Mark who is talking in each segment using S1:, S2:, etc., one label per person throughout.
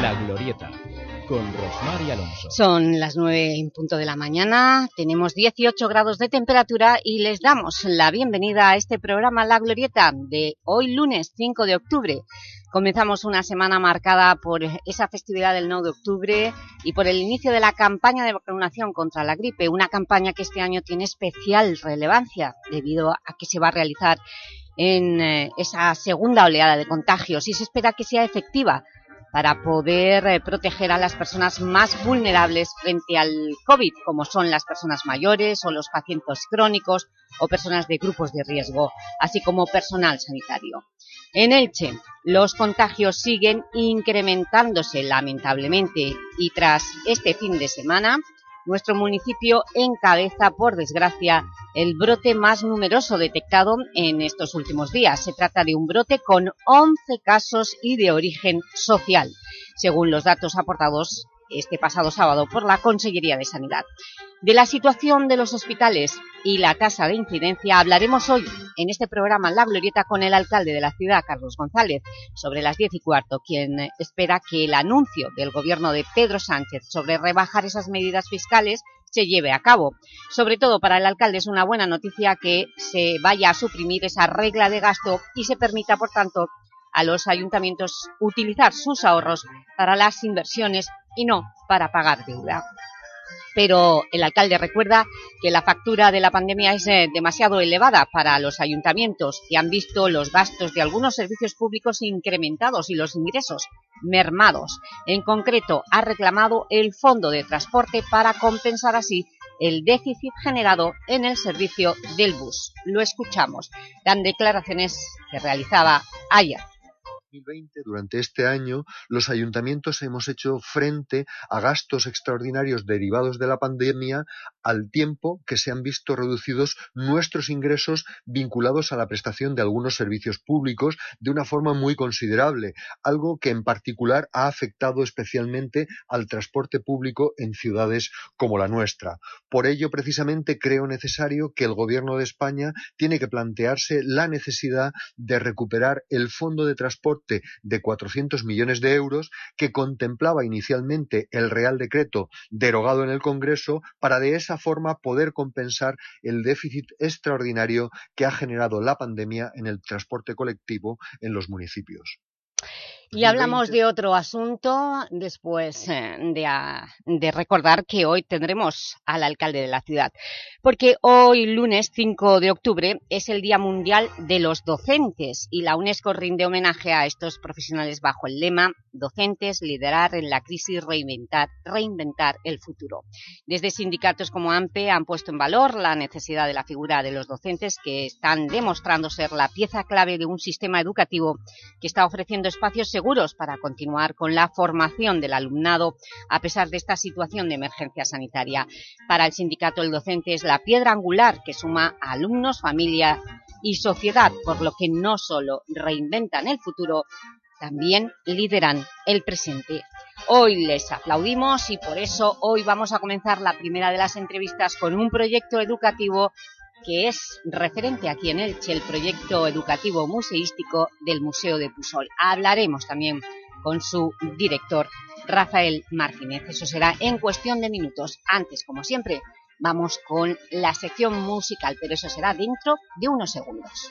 S1: La Glorieta, con Rosmar y Alonso.
S2: Son las nueve en punto de la mañana, tenemos 18 grados de temperatura y les damos la bienvenida a este programa La Glorieta de hoy lunes 5 de octubre. Comenzamos una semana marcada por esa festividad del 9 de octubre y por el inicio de la campaña de vacunación contra la gripe, una campaña que este año tiene especial relevancia debido a que se va a realizar en eh, esa segunda oleada de contagios. Y se espera que sea efectiva para poder eh, proteger a las personas más vulnerables frente al COVID, como son las personas mayores o los pacientes crónicos o personas de grupos de riesgo, así como personal sanitario. En Elche, los contagios siguen incrementándose lamentablemente y tras este fin de semana, nuestro municipio encabeza, por desgracia, el brote más numeroso detectado en estos últimos días. Se trata de un brote con 11 casos y de origen social, según los datos aportados este pasado sábado por la Consellería de Sanidad. De la situación de los hospitales y la tasa de incidencia hablaremos hoy en este programa La Glorieta con el alcalde de la ciudad, Carlos González, sobre las diez y cuarto, quien espera que el anuncio del gobierno de Pedro Sánchez sobre rebajar esas medidas fiscales se lleve a cabo. Sobre todo para el alcalde es una buena noticia que se vaya a suprimir esa regla de gasto y se permita, por tanto, a los ayuntamientos utilizar sus ahorros para las inversiones y no para pagar deuda. Pero el alcalde recuerda que la factura de la pandemia es eh, demasiado elevada para los ayuntamientos que han visto los gastos de algunos servicios públicos incrementados y los ingresos mermados. En concreto, ha reclamado el fondo de transporte para compensar así el déficit generado en el servicio del bus. Lo escuchamos. Dan declaraciones que realizaba ayer.
S3: 2020, durante este año, los ayuntamientos hemos hecho frente a gastos extraordinarios derivados de la pandemia al tiempo que se han visto reducidos nuestros ingresos vinculados a la prestación de algunos servicios públicos de una forma muy considerable, algo que en particular ha afectado especialmente al transporte público en ciudades como la nuestra. Por ello, precisamente, creo necesario que el Gobierno de España tiene que plantearse la necesidad de recuperar el fondo de transporte de 400 millones de euros que contemplaba inicialmente el Real Decreto derogado en el Congreso para de esa forma poder compensar el déficit extraordinario que ha generado la pandemia en el transporte colectivo en los municipios.
S2: Y hablamos de otro asunto después eh, de, recordar que hoy tendremos al alcalde de la ciudad, porque hoy, lunes 5 de octubre, es el Día Mundial de los Docentes y la UNESCO rinde homenaje a estos profesionales bajo el lema Docentes, liderar en la crisis, reinventar, reinventar el futuro. Desde sindicatos como AMPE han puesto en valor la necesidad de la figura de los docentes que están demostrando ser la pieza clave de un sistema educativo que está ofreciendo espacios seguros para continuar con la formación del alumnado a pesar de esta situación de emergencia sanitaria. Para el sindicato el docente es la piedra angular que suma alumnos, familia y sociedad, por lo que no solo reinventan el futuro, también lideran el presente. Hoy les aplaudimos y por eso hoy vamos a comenzar la primera de las entrevistas con un proyecto educativo que es referente aquí en Elche, el proyecto educativo museístico del Museo de Pusol. Hablaremos también con su director, Rafael Martínez. Eso será en cuestión de minutos. Antes, como siempre, vamos con la sección musical, pero eso será dentro de unos segundos.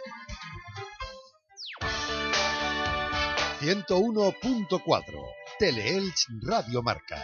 S4: 101.4 Teleelch Radio Marca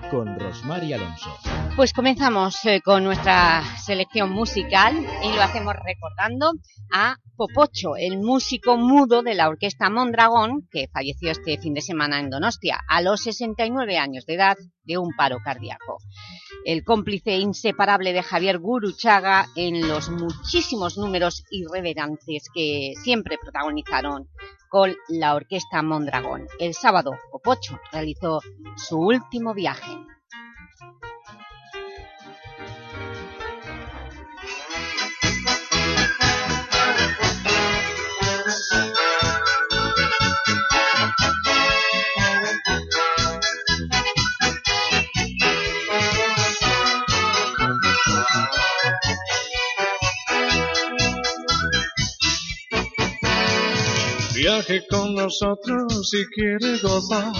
S1: con Rosmar y Alonso.
S2: Pues comenzamos eh, con nuestra selección musical y lo hacemos recordando a Popocho, el músico mudo de la orquesta Mondragón, que falleció este fin de semana en Donostia, a los 69 años de edad de un paro cardíaco. El cómplice inseparable de Javier Guruchaga en los muchísimos números irreverantes que siempre protagonizaron con la orquesta Mondragón. El sábado, Popocho realizó su último viaje.
S5: Viaje con nosotros si quiere gozar.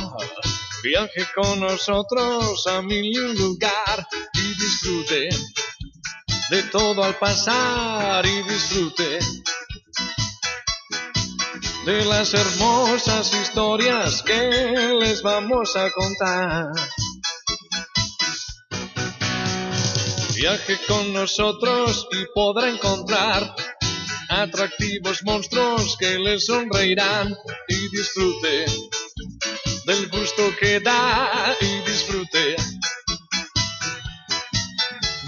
S5: Viaje con nosotros a mi lugar y disfrute de todo al pasar y disfrute de las hermosas historias que les vamos a contar. Viaje con nosotros y podrá encontrar atractivos monstruos que le sonreirán y disfrute del gusto que da y disfrute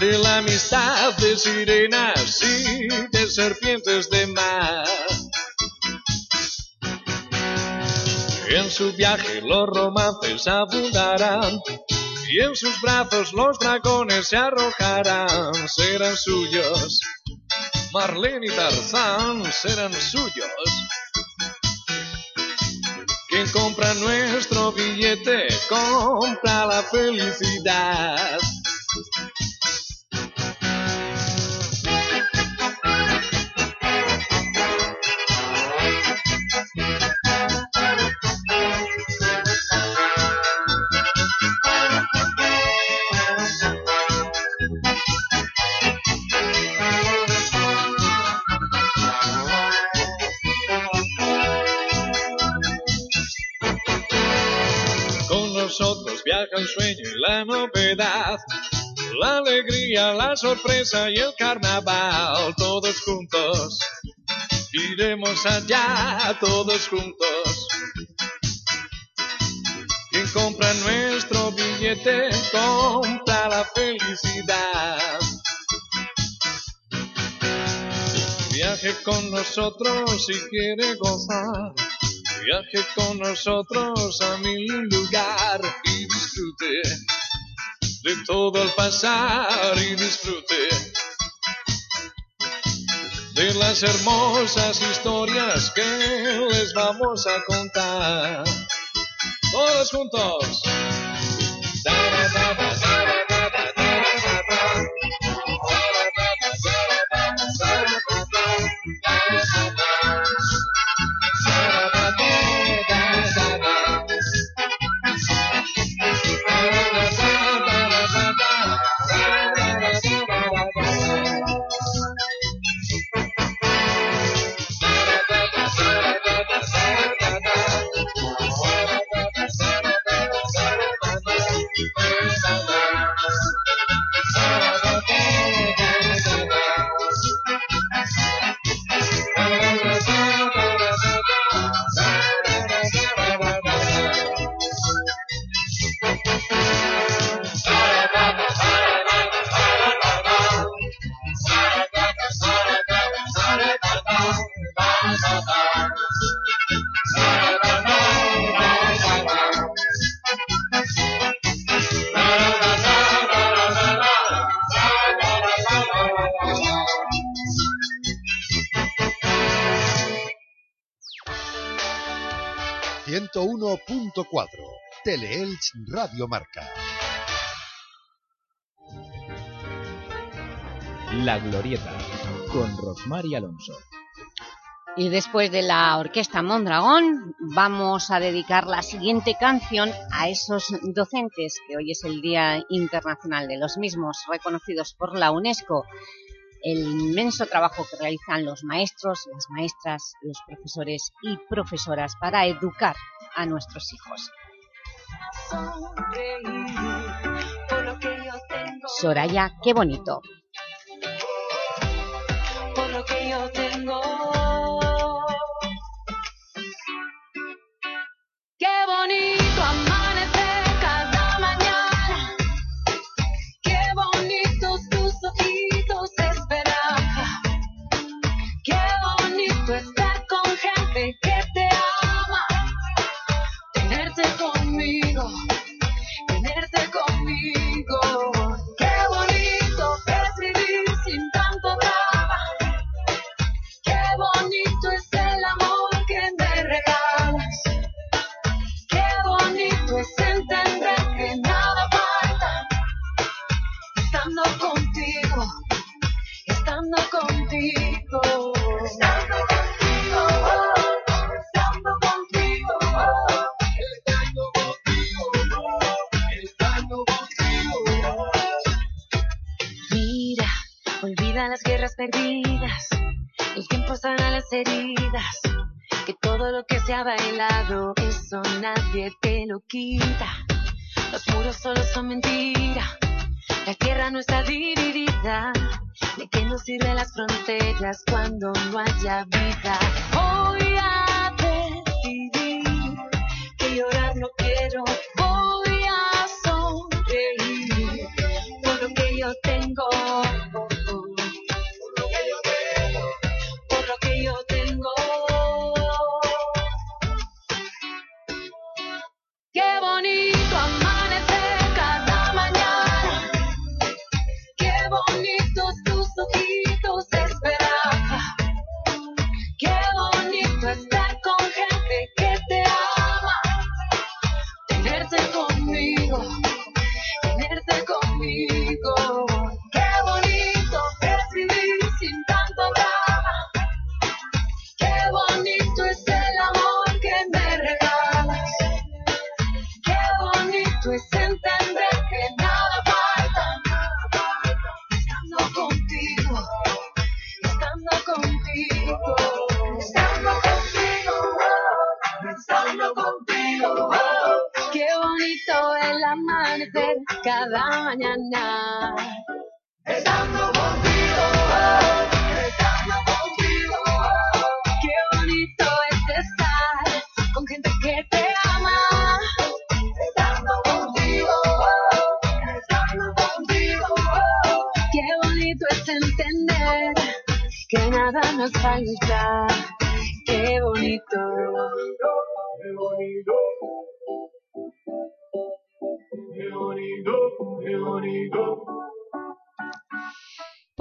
S5: de la amistad de sirenas y de serpientes de mar. En su viaje los romances abundarán y en sus brazos los dragones se arrojarán, serán suyos Marlene y Tarzán serán suyos. Quien compra nuestro billete compra la felicidad. La novedad, la alegría, la sorpresa y el carnaval, todos juntos. Iremos allá, todos juntos. Quien compra nuestro billete compra la felicidad. Viaje con nosotros si quiere gozar Viaje con nosotros a mi lugar y disfrute de todo el pasar y disfrute de las hermosas historias que les vamos a contar. Todos juntos.
S4: Teleelch Radio Marca.
S1: La Glorieta, con Rosmar y Alonso.
S2: Y después de la Orquesta Mondragón vamos a dedicar la siguiente canción a esos docentes, que hoy es el Día Internacional de los mismos, reconocidos por la UNESCO. El inmenso trabajo que realizan los maestros, las maestras, los profesores y profesoras para educar a nuestros hijos. Soraya, qué bonito.
S6: Las guerras perdidas. El tiempo sana las heridas. Que todo lo que se ha bailado, eso nadie te lo quita. Los muros solo son mentira. La tierra no está dividida. ¿De qué nos sirven las fronteras cuando no haya vida? Voy a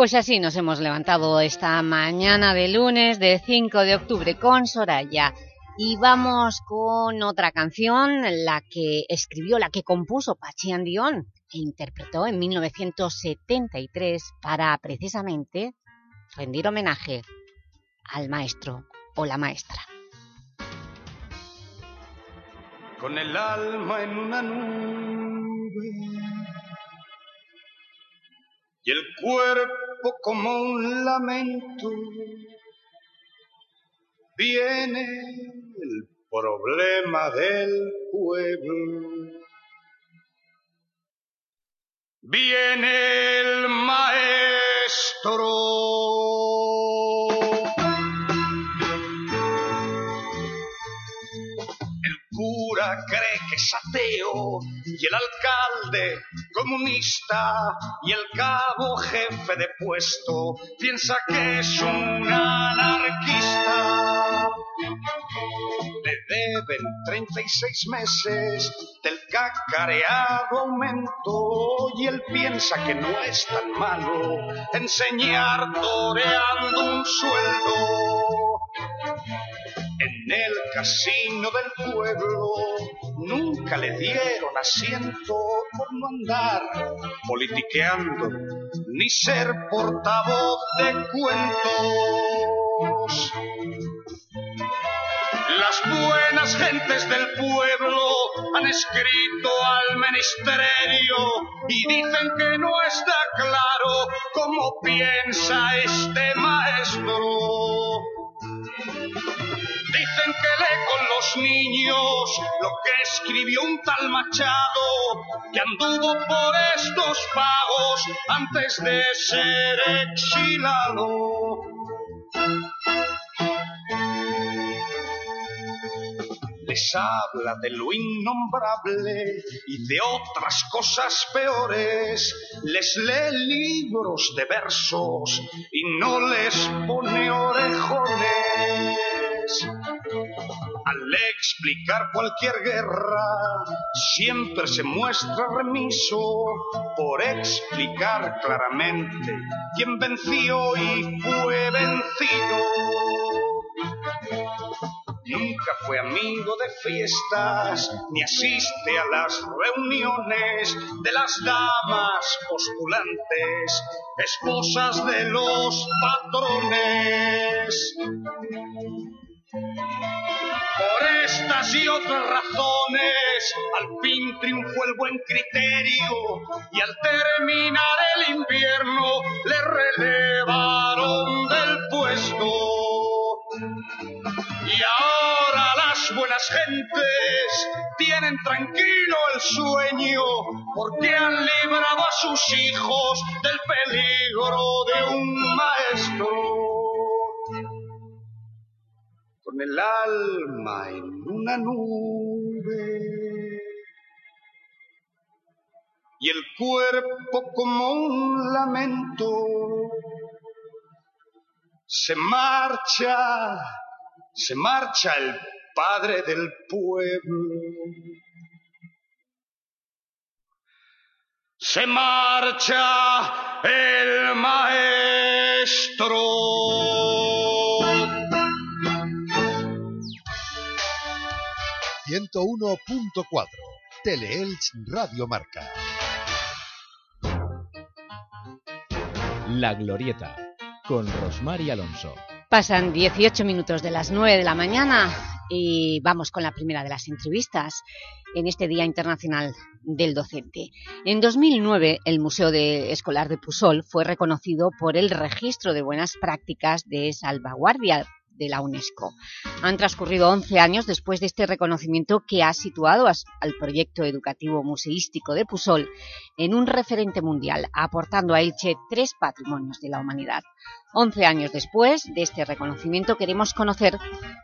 S2: Pues así nos hemos levantado esta mañana de lunes de 5 de octubre con Soraya y vamos con otra canción, la que escribió, la que compuso Pachi Andión e interpretó en 1973 para precisamente rendir homenaje al maestro o la maestra.
S7: con el alma en una nube y el cuerpo como un lamento. Viene el problema del pueblo. Viene el maestro. Es ateo y el alcalde comunista y el cabo jefe de puesto piensa que es un anarquista. Le deben 36 meses del cacareado aumento y él piensa que no es tan malo enseñar toreando un sueldo. En el casino del pueblo nunca le dieron asiento por no andar politiqueando ni ser portavoz de cuentos. Las buenas gentes del pueblo han escrito al ministerio y dicen que no está claro cómo piensa este maestro. Los niños lo que escribió un tal Machado, que anduvo por estos pagos antes de ser exilado. Les habla de lo innombrable y de otras cosas peores. Les lee libros de versos y no les pone orejones. Al explicar cualquier guerra, siempre se muestra remiso por explicar claramente quién venció y fue vencido. Nunca fue amigo de fiestas, ni asiste a las reuniones de las damas postulantes, esposas de los patrones. Por estas y otras razones, al fin triunfó el buen criterio y al terminar el invierno le relevaron del puesto. Y ahora las buenas gentes tienen tranquilo el sueño porque han librado a sus hijos del peligro de un maestro con el alma en una nube y el cuerpo como un lamento. Se marcha, se marcha el padre del pueblo. Se marcha el maestro.
S4: 101.4 Teleelch Radio Marca.
S1: La Glorieta con Rosmar y Alonso.
S2: Pasan 18 minutos de las 9 de la mañana y vamos con la primera de las entrevistas en este Día Internacional del Docente. En 2009, el Museo Escolar de Pusol fue reconocido por el Registro de Buenas Prácticas de Salvaguardia de la UNESCO. Han transcurrido 11 años después de este reconocimiento que ha situado al proyecto educativo museístico de Pusol en un referente mundial, aportando a Elche tres patrimonios de la humanidad. 11 años después de este reconocimiento queremos conocer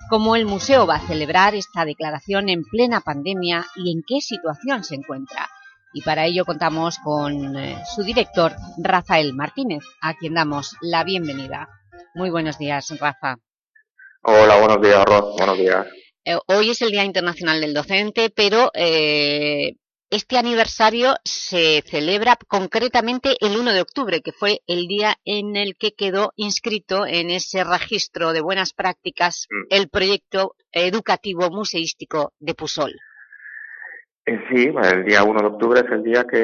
S2: cómo el museo va a celebrar esta declaración en plena pandemia y en qué situación se encuentra. Y para ello contamos con eh, su director, Rafael Martínez, a quien damos la bienvenida. Muy buenos días, Rafa.
S8: Hola, buenos días, Ros. Buenos días.
S2: Eh, hoy es el Día Internacional del Docente, pero eh, este aniversario se celebra concretamente el 1 de octubre, que fue el día en el que quedó inscrito en ese registro de buenas prácticas
S8: Mm.
S2: el proyecto educativo museístico de Pusol.
S8: Eh, Sí, el día 1 de octubre es el día que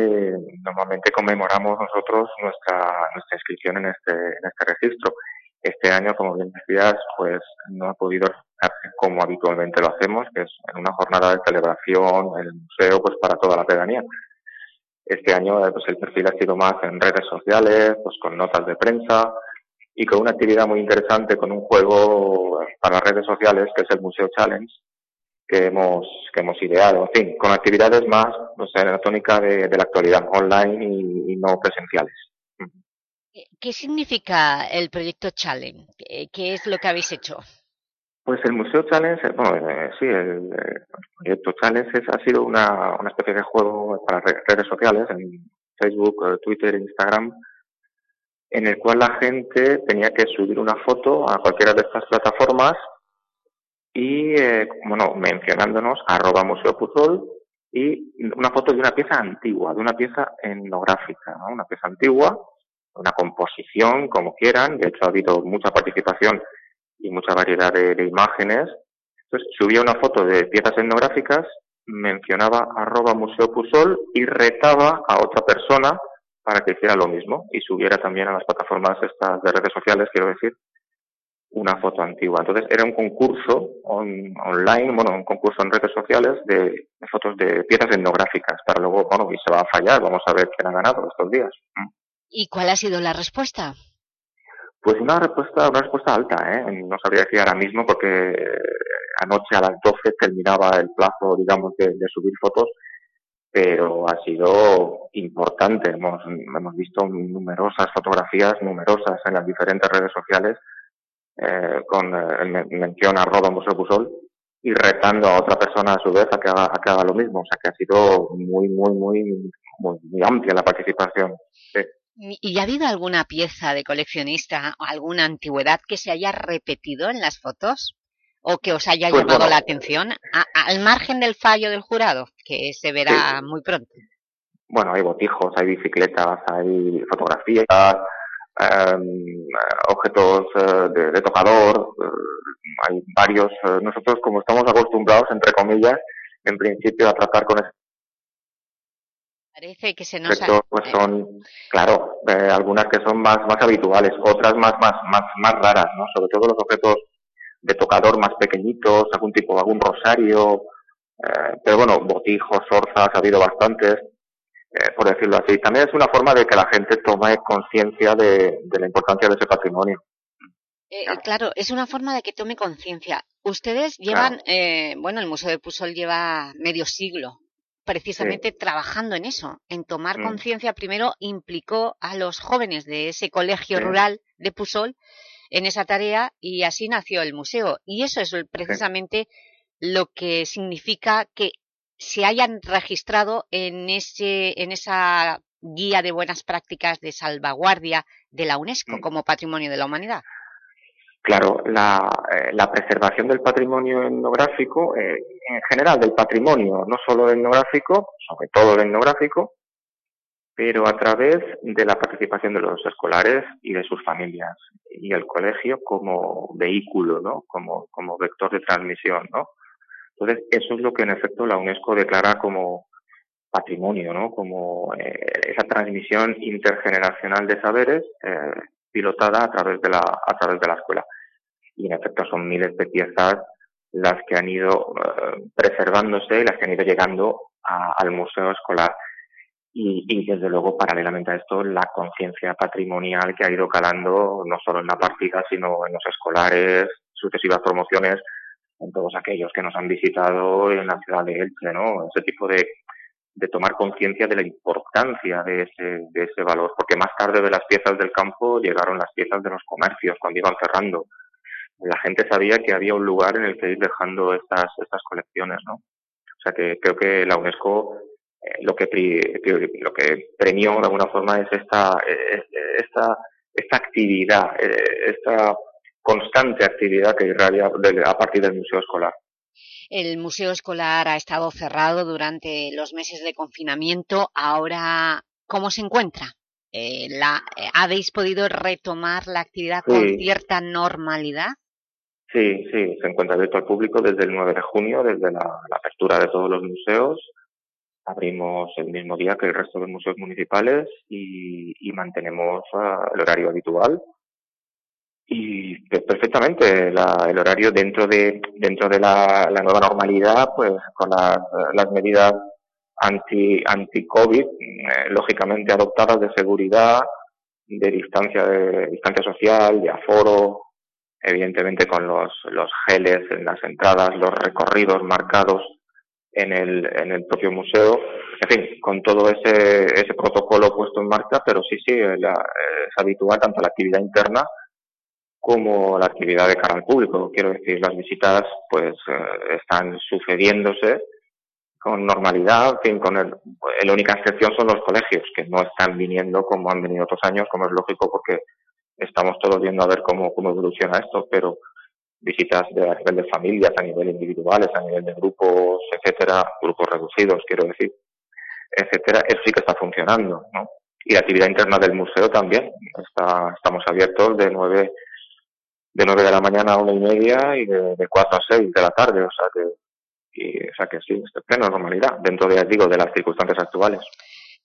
S8: normalmente conmemoramos nosotros nuestra, nuestra inscripción en este, en este registro. Este año, como bien decías, pues no ha podido como habitualmente lo hacemos, que es en una jornada de celebración el museo pues para toda la pedanía. Este año eh, pues el perfil ha sido más en redes sociales, pues con notas de prensa y con una actividad muy interesante con un juego para redes sociales que es el Museo Challenge, que hemos, que hemos ideado, en fin, con actividades más pues, en la tónica de, la actualidad online y no presenciales.
S2: ¿Qué significa el proyecto Challenge? ¿Qué es lo que habéis hecho?
S8: Pues el Museo Challenge, eh, bueno, eh, sí, el, proyecto Challenge es- ha sido una, una especie de juego para re- redes sociales, en Facebook, eh, Twitter, Instagram, en el cual la gente tenía que subir una foto a cualquiera de estas plataformas y, eh, bueno, mencionándonos arroba Museo Puzol y una foto de una pieza antigua, de una pieza etnográfica, ¿no? una pieza antigua, una composición, como quieran. De hecho, ha habido mucha participación y mucha variedad de, imágenes. Entonces, subía una foto de piezas etnográficas, mencionaba arroba Museo Pusol y retaba a otra persona para que hiciera lo mismo y subiera también a las plataformas estas de redes sociales, quiero decir, una foto antigua. Entonces era un concurso online, bueno, un concurso en redes sociales de, fotos de piezas etnográficas para luego, bueno, y se va a fallar, vamos a ver quién ha ganado estos días.
S2: ¿Y cuál ha sido la respuesta?
S8: Pues una respuesta, una respuesta alta, ¿eh? No sabría decir ahora mismo porque anoche a las 12 terminaba el plazo, digamos, de, subir fotos, pero ha sido importante. Hemos, hemos visto numerosas fotografías, numerosas en las diferentes redes sociales, eh, con eh, mención arroba Museo Pusol y retando a otra persona a su vez a que haga, a que haga lo mismo. O sea que ha sido muy, muy, muy, muy, amplia la participación.
S2: ¿Y ha habido alguna pieza de coleccionista o alguna antigüedad que se haya repetido en las fotos? ¿O que os haya pues llamado la atención? al margen del fallo del jurado, que se verá muy pronto.
S8: Bueno, hay botijos, hay bicicletas, hay fotografías, Em, objetos eh, de, tocador, eh, hay varios. Eh, nosotros, como estamos acostumbrados, entre comillas, en principio a tratar con
S2: Parece que se nos
S8: pues son, claro, algunas que son más, más habituales, otras más, más, más, más raras, ¿no? Sobre todo los objetos de tocador más pequeñitos, algún tipo, algún rosario, pero bueno, botijos, orzas, ha habido bastantes. Eh, por decirlo así. También es una forma de que la gente tome conciencia de, la importancia de ese patrimonio.
S2: Eh, claro. es una forma de que tome conciencia. Ustedes llevan, eh, bueno, el Museo de Pusol lleva medio siglo precisamente trabajando en eso, en tomar mm. conciencia. Primero implicó a los jóvenes de ese colegio rural de Pusol en esa tarea y así nació el museo. Y eso es precisamente lo que significa que se hayan registrado en, ese, en esa guía de buenas prácticas de salvaguardia de la UNESCO mm. como Patrimonio de la Humanidad.
S8: Claro, la, eh, la preservación del patrimonio etnográfico, eh, en general del patrimonio, no solo etnográfico, sobre todo el etnográfico, pero a través de la participación de los escolares y de sus familias y el colegio como vehículo, ¿no? Como, como vector de transmisión, ¿no? Entonces, eso es lo que en efecto la UNESCO declara como patrimonio, ¿no? Como eh, esa transmisión intergeneracional de saberes eh, pilotada a través de la a través de la escuela. Y en efecto son miles de piezas las que han ido eh, preservándose y las que han ido llegando al museo escolar. Y, y, desde luego, paralelamente a esto, la conciencia patrimonial que ha ido calando no solo en la partida, sino en los escolares, sucesivas promociones, en todos aquellos que nos han visitado en la ciudad de Elche, ¿no? Ese tipo de, de tomar conciencia de la importancia de ese, de ese valor, porque más tarde de las piezas del campo llegaron las piezas de los comercios cuando iban cerrando. La gente sabía que había un lugar en el que ir dejando estas, estas colecciones, ¿no? O sea que creo que la UNESCO eh, lo que lo que premió de alguna forma es esta esta esta actividad, eh, esta constante actividad que irradia a partir del museo escolar.
S2: El museo escolar ha estado cerrado durante los meses de confinamiento. Ahora, ¿cómo se encuentra? Eh, la, eh, ¿Habéis podido retomar la actividad con cierta normalidad?
S8: Sí, sí, se encuentra abierto al público desde el 9 de junio, desde la, apertura de todos los museos. Abrimos el mismo día que el resto de museos municipales y, mantenemos ah, el horario habitual y perfectamente el horario dentro de dentro de la, nueva normalidad pues con las, las medidas anti anti covid eh, lógicamente adoptadas de seguridad de distancia de distancia social de aforo evidentemente con los los geles en las entradas los recorridos marcados en el en el propio museo en fin con todo ese ese protocolo puesto en marcha pero sí sí la, es habitual tanto la actividad interna como la actividad de cara al público. Quiero decir, las visitas pues eh, están sucediéndose con normalidad, en fin, con el, la única excepción son los colegios, que no están viniendo como han venido otros años, como es lógico porque estamos todos viendo a ver cómo, cómo evoluciona esto, pero visitas de, a nivel de familias, a nivel individuales, a nivel de grupos, etcétera, grupos reducidos, quiero decir, etcétera, eso sí que está funcionando, ¿no? Y la actividad interna del museo también, está, estamos abiertos de nueve de 9 de la mañana a una y media y de, de 4 a 6 de la tarde, o sea que, y, o sea que sí, es plena normalidad, dentro de, digo, de las circunstancias actuales.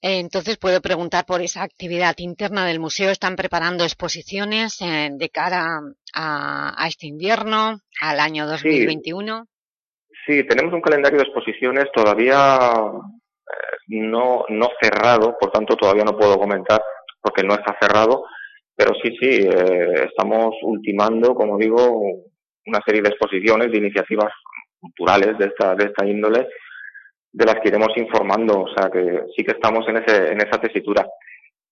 S2: Entonces puedo preguntar por esa actividad interna del museo. ¿Están preparando exposiciones eh, de cara a, a, este invierno, al año 2021?
S8: Sí. sí, tenemos un calendario de exposiciones todavía eh, no, no cerrado, por tanto todavía no puedo comentar porque no está cerrado, pero sí, sí, eh, estamos ultimando, como digo, una serie de exposiciones, de iniciativas culturales de esta, de esta índole, de las que iremos informando, o sea que sí que estamos en, ese, en esa tesitura.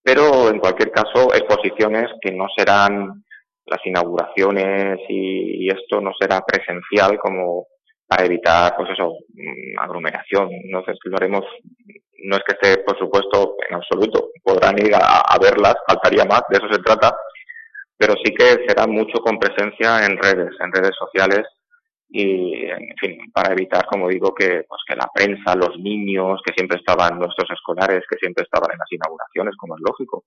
S8: Pero en cualquier caso, exposiciones que no serán las inauguraciones y, esto no será presencial como para evitar, pues eso, mm, aglomeración. Entonces lo haremos no es que esté, por supuesto, en absoluto. Podrán ir a, verlas, faltaría más, de eso se trata, pero sí que será mucho con presencia en redes, en redes sociales y, en fin, para evitar, como digo, que, pues, que la prensa, los niños, que siempre estaban, nuestros escolares, que siempre estaban en las inauguraciones, como es lógico.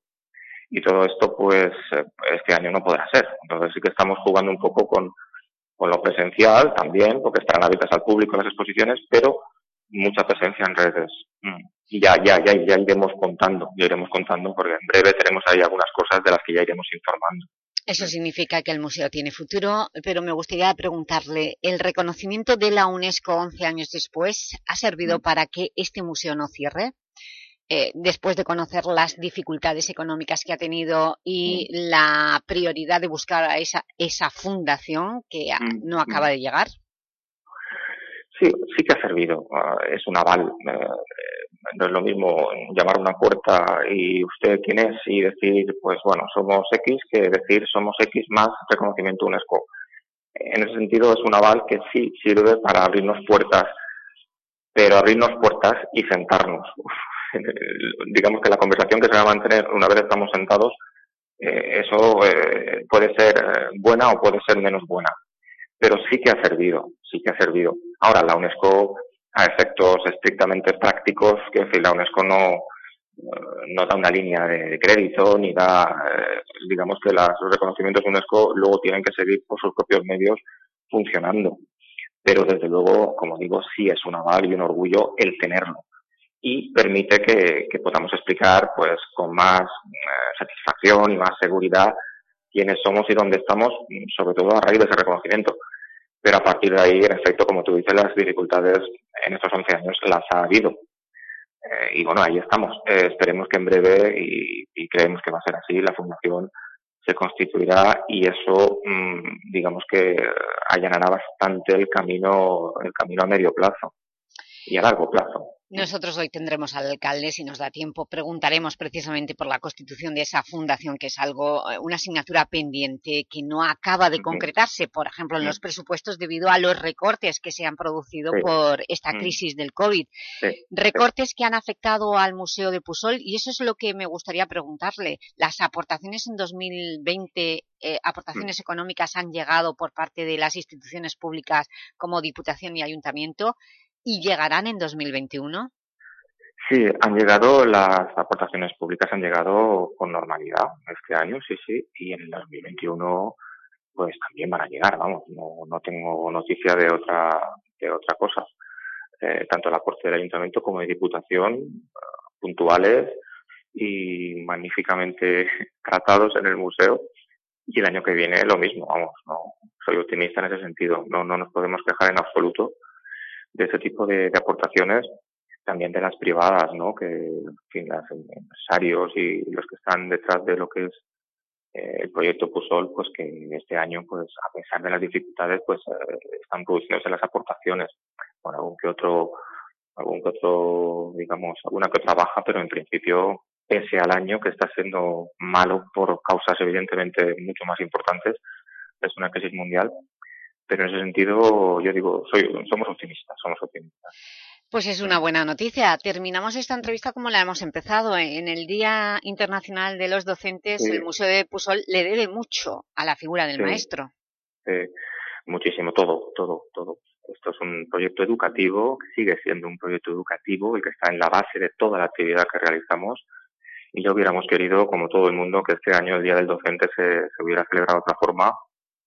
S8: Y todo esto, pues, eh, este año no podrá ser. Entonces sí que estamos jugando un poco con, con lo presencial también, porque estarán abiertas al público las exposiciones, pero mucha presencia en redes. Mm. Y ya, ya, ya, ya iremos contando, ya iremos contando, porque en breve tenemos ahí algunas cosas de las que ya iremos informando.
S2: Eso significa que el museo tiene futuro, pero me gustaría preguntarle, ¿el reconocimiento de la UNESCO 11 años después ha servido mm. para que este museo no cierre? Eh, después de conocer las dificultades económicas que ha tenido y mm. la prioridad de buscar a esa, esa fundación que no acaba de llegar?
S8: Sí, sí que ha servido. Ah, es un aval. Eh, no es lo mismo llamar a una puerta y usted quién es y decir, pues bueno, somos X, que decir somos X más reconocimiento UNESCO. En ese sentido es un aval que sí sirve para abrirnos puertas, pero abrirnos puertas y sentarnos. Digamos que la conversación que se va a mantener una vez estamos sentados, eh, eso eh, puede ser buena o puede ser menos buena pero sí que ha servido, sí que ha servido. Ahora, la UNESCO, a efectos estrictamente prácticos, que decir, la UNESCO no, eh, no da una línea de crédito ni da, eh, digamos que los reconocimientos UNESCO luego tienen que seguir por sus propios medios funcionando. Pero desde luego, como digo, sí es un aval y un orgullo el tenerlo. Y permite que, que podamos explicar pues con más eh, satisfacción y más seguridad quiénes somos y dónde estamos, sobre todo a raíz de ese reconocimiento. Pero a partir de ahí, en efecto, como tú dices, las dificultades en estos 11 años las ha habido. Eh, y bueno, ahí estamos. Eh, esperemos que en breve, y, creemos que va a ser así, la Fundación se constituirá y eso, mmm, digamos que allanará bastante el camino, el camino a medio plazo y a largo plazo.
S2: Nosotros hoy tendremos al alcalde, si nos da tiempo, preguntaremos precisamente por la constitución de esa fundación, que es algo, eh, una asignatura pendiente que no acaba de concretarse, por ejemplo, en los presupuestos debido a los recortes que se han producido por esta mm. crisis del COVID. Recortes que han afectado al Museo de Pusol y eso es lo que me gustaría preguntarle. ¿Las aportaciones en 2020, eh, aportaciones mm. económicas han llegado por parte de las instituciones públicas como Diputación y Ayuntamiento? ¿Y llegarán en 2021?
S8: Sí, han llegado, las aportaciones públicas han llegado con normalidad este año, sí, sí, y en el 2021 pues también van a llegar, vamos, no, no tengo noticia de otra, de otra cosa. Eh, tanto el aporte del Ayuntamiento como de Diputación, puntuales y magníficamente tratados en el museo. Y el año que viene lo mismo, vamos, no soy optimista en ese sentido, no, no nos podemos quejar en absoluto de ese tipo de, de aportaciones, también de las privadas, ¿no? Que, en fin, los empresarios y los que están detrás de lo que es eh, el proyecto PUSOL, pues que este año, pues a pesar de las dificultades, pues eh, están produciéndose las aportaciones. Bueno, algún que otro, algún que otro, digamos, alguna que otra baja, pero en principio, pese al año que está siendo malo por causas evidentemente mucho más importantes, es una crisis mundial, pero en ese sentido yo digo, soy, somos optimistas, somos optimistas.
S2: Pues es una buena noticia. Terminamos esta entrevista como la hemos empezado. En el Día Internacional de los Docentes, el Museo de Pusol le debe mucho a la figura del maestro.
S8: Sí, muchísimo, todo, todo, todo. Esto es un proyecto educativo, que sigue siendo un proyecto educativo y que está en la base de toda la actividad que realizamos. Y ya hubiéramos querido, como todo el mundo, que este año el Día del Docente se, se hubiera celebrado de otra forma,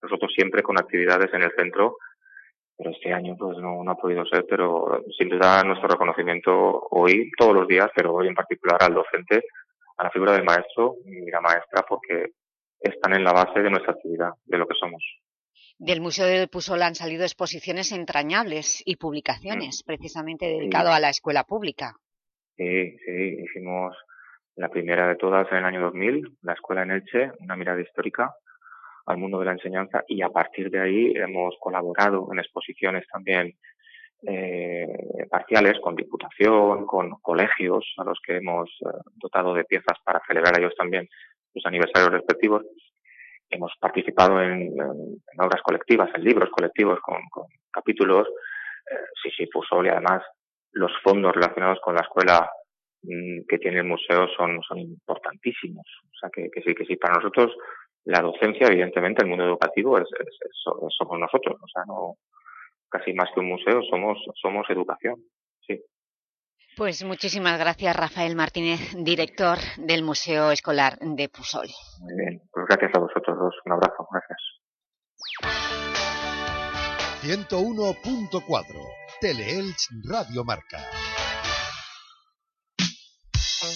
S8: nosotros siempre con actividades en el centro, pero este año pues no, no ha podido ser, pero sin duda nuestro reconocimiento hoy, todos los días, pero hoy en particular al docente, a la figura del maestro y la maestra, porque están en la base de nuestra actividad, de lo que somos.
S6: Del Museo de Pusol han salido exposiciones entrañables y publicaciones mm. precisamente dedicado a la escuela pública.
S8: Sí, sí, hicimos la primera de todas en el año 2000, la escuela en Elche, una mirada histórica al mundo de la enseñanza y a partir de ahí hemos colaborado en exposiciones también eh, parciales con Diputación, con colegios a los que hemos eh, dotado de piezas para celebrar ellos también sus aniversarios respectivos. Hemos participado en, obras colectivas, en libros colectivos con, capítulos. Eh, sí, sí, Pusol y además los fondos relacionados con la escuela mm, que tiene el museo son, son importantísimos. O sea, que, que sí, que sí, para nosotros la docencia, evidentemente, el mundo educativo es, somos nosotros. O sea, no, casi más que un museo, somos, somos educación. Sí.
S6: Pues muchísimas gracias, Rafael Martínez, director del Museo Escolar de Pusol.
S8: Muy bien, pues gracias a vosotros dos. Un abrazo, gracias.
S4: 101.4 Teleelch Radio Marca.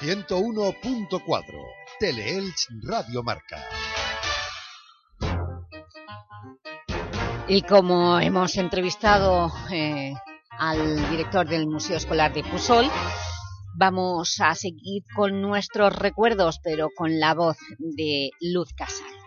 S4: 101.4 Teleelch Radio Marca.
S6: Y como hemos entrevistado eh, al director del Museo Escolar de Pusol, vamos a seguir con nuestros recuerdos, pero con la voz de Luz Casal.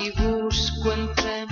S6: y busco entre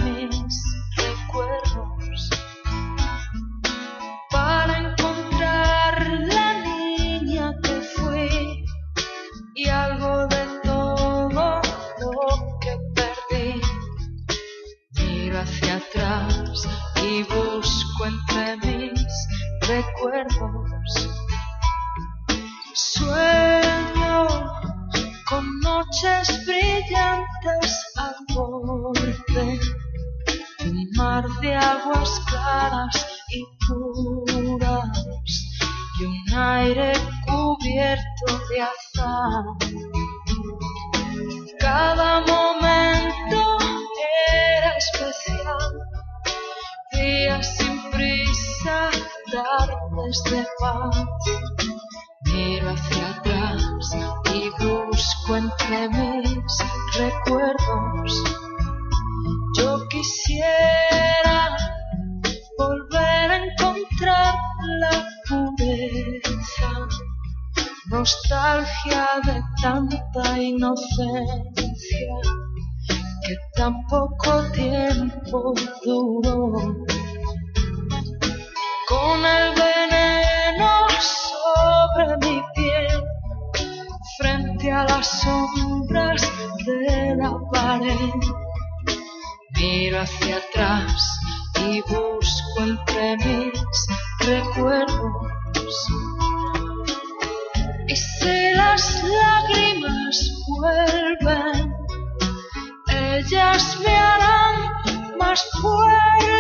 S6: Yo quisiera volver a encontrar la pureza, nostalgia de tanta inocencia que tan poco tiempo duró. Con el veneno sobre mí frente a las sombras de la pared. Miro hacia atrás y busco entre mis recuerdos. Y si las lágrimas vuelven, ellas me harán más fuerte.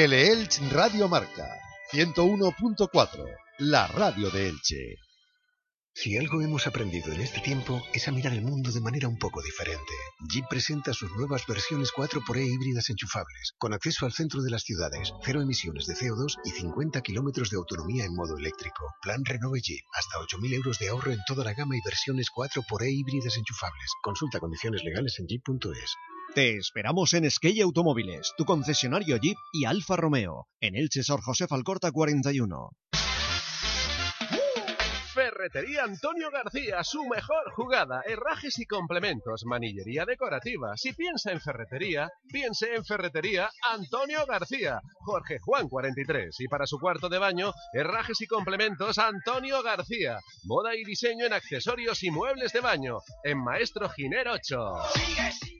S4: Teleelch Radio Marca 101.4, la radio de Elche.
S9: Si algo hemos aprendido en este tiempo es a mirar el mundo de manera un poco diferente. Jeep presenta sus nuevas versiones 4xE híbridas enchufables, con acceso al centro de las ciudades, cero emisiones de CO2 y 50 kilómetros de autonomía en modo eléctrico. Plan Renove Jeep, hasta 8.000 euros de ahorro en toda la gama y versiones 4xE híbridas enchufables. Consulta condiciones legales en jeep.es.
S10: Te esperamos en Skey Automóviles, tu concesionario Jeep y Alfa Romeo, en Elche Sor José Alcorta 41.
S11: Ferretería Antonio García, su mejor jugada, herrajes y complementos, manillería decorativa. Si piensa en ferretería, piense en Ferretería Antonio García, Jorge Juan 43. Y para su cuarto de baño, herrajes y complementos Antonio García. Moda y diseño en accesorios y muebles de baño, en Maestro Giner 8.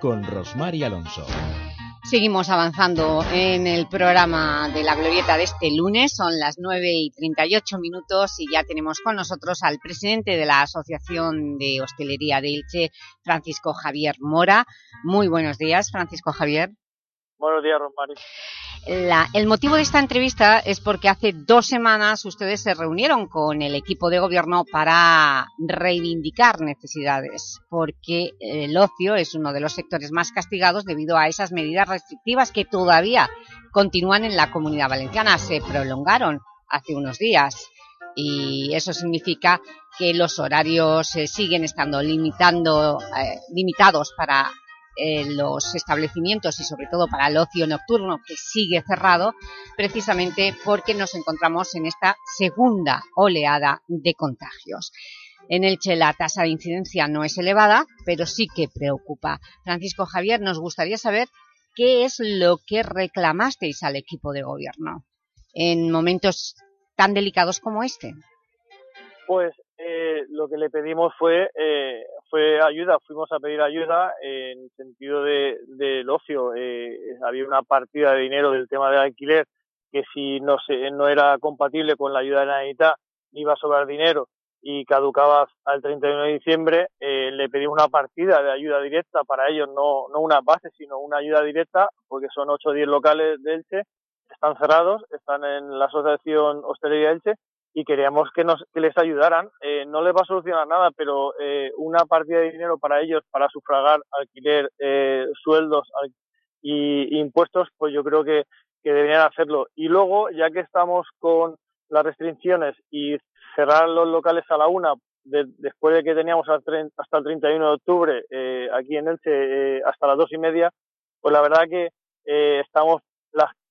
S1: con Rosmar y Alonso.
S2: Seguimos avanzando en el programa de la Glorieta de este lunes, son las 9 y 38 minutos y ya tenemos con nosotros al presidente de la Asociación de Hostelería de Ilche, Francisco Javier Mora. Muy buenos días, Francisco Javier.
S12: Buenos días, Rosmari.
S2: La, el motivo de esta entrevista es porque hace dos semanas ustedes se reunieron con el equipo de gobierno para reivindicar necesidades, porque el ocio es uno de los sectores más castigados debido a esas medidas restrictivas que todavía continúan en la Comunidad Valenciana, se prolongaron hace unos días y eso significa que los horarios eh, siguen estando limitando, eh, limitados para eh, los establecimientos y sobre todo para el ocio nocturno que sigue cerrado precisamente porque nos encontramos en esta segunda oleada de contagios. En Elche la tasa de incidencia no es elevada, pero sí que preocupa. Francisco Javier, nos gustaría saber qué es lo que reclamasteis al equipo de gobierno en momentos tan delicados como este.
S12: Pues eh, lo que le pedimos fue eh, fue ayuda, fuimos a pedir ayuda en sentido de, del ocio. Eh, había una partida de dinero del tema del alquiler que si no, se, no era compatible con la ayuda de la Unidad, iba a sobrar dinero y caducaba al 31 de diciembre, eh, le pedimos una partida de ayuda directa para ellos, no, no una base, sino una ayuda directa, porque son 8 o 10 locales de Elche, están cerrados, están en la Asociación Hostelería Elche, y queríamos que, nos, que les ayudaran. Eh, no les va a solucionar nada, pero eh, una partida de dinero para ellos, para sufragar alquiler, eh, sueldos y impuestos, pues yo creo que, que deberían hacerlo. Y luego, ya que estamos con las restricciones y cerrar los locales a la una, después de que teníamos hasta el 31 de octubre eh, aquí en Elche hasta las dos y media, pues la verdad que estamos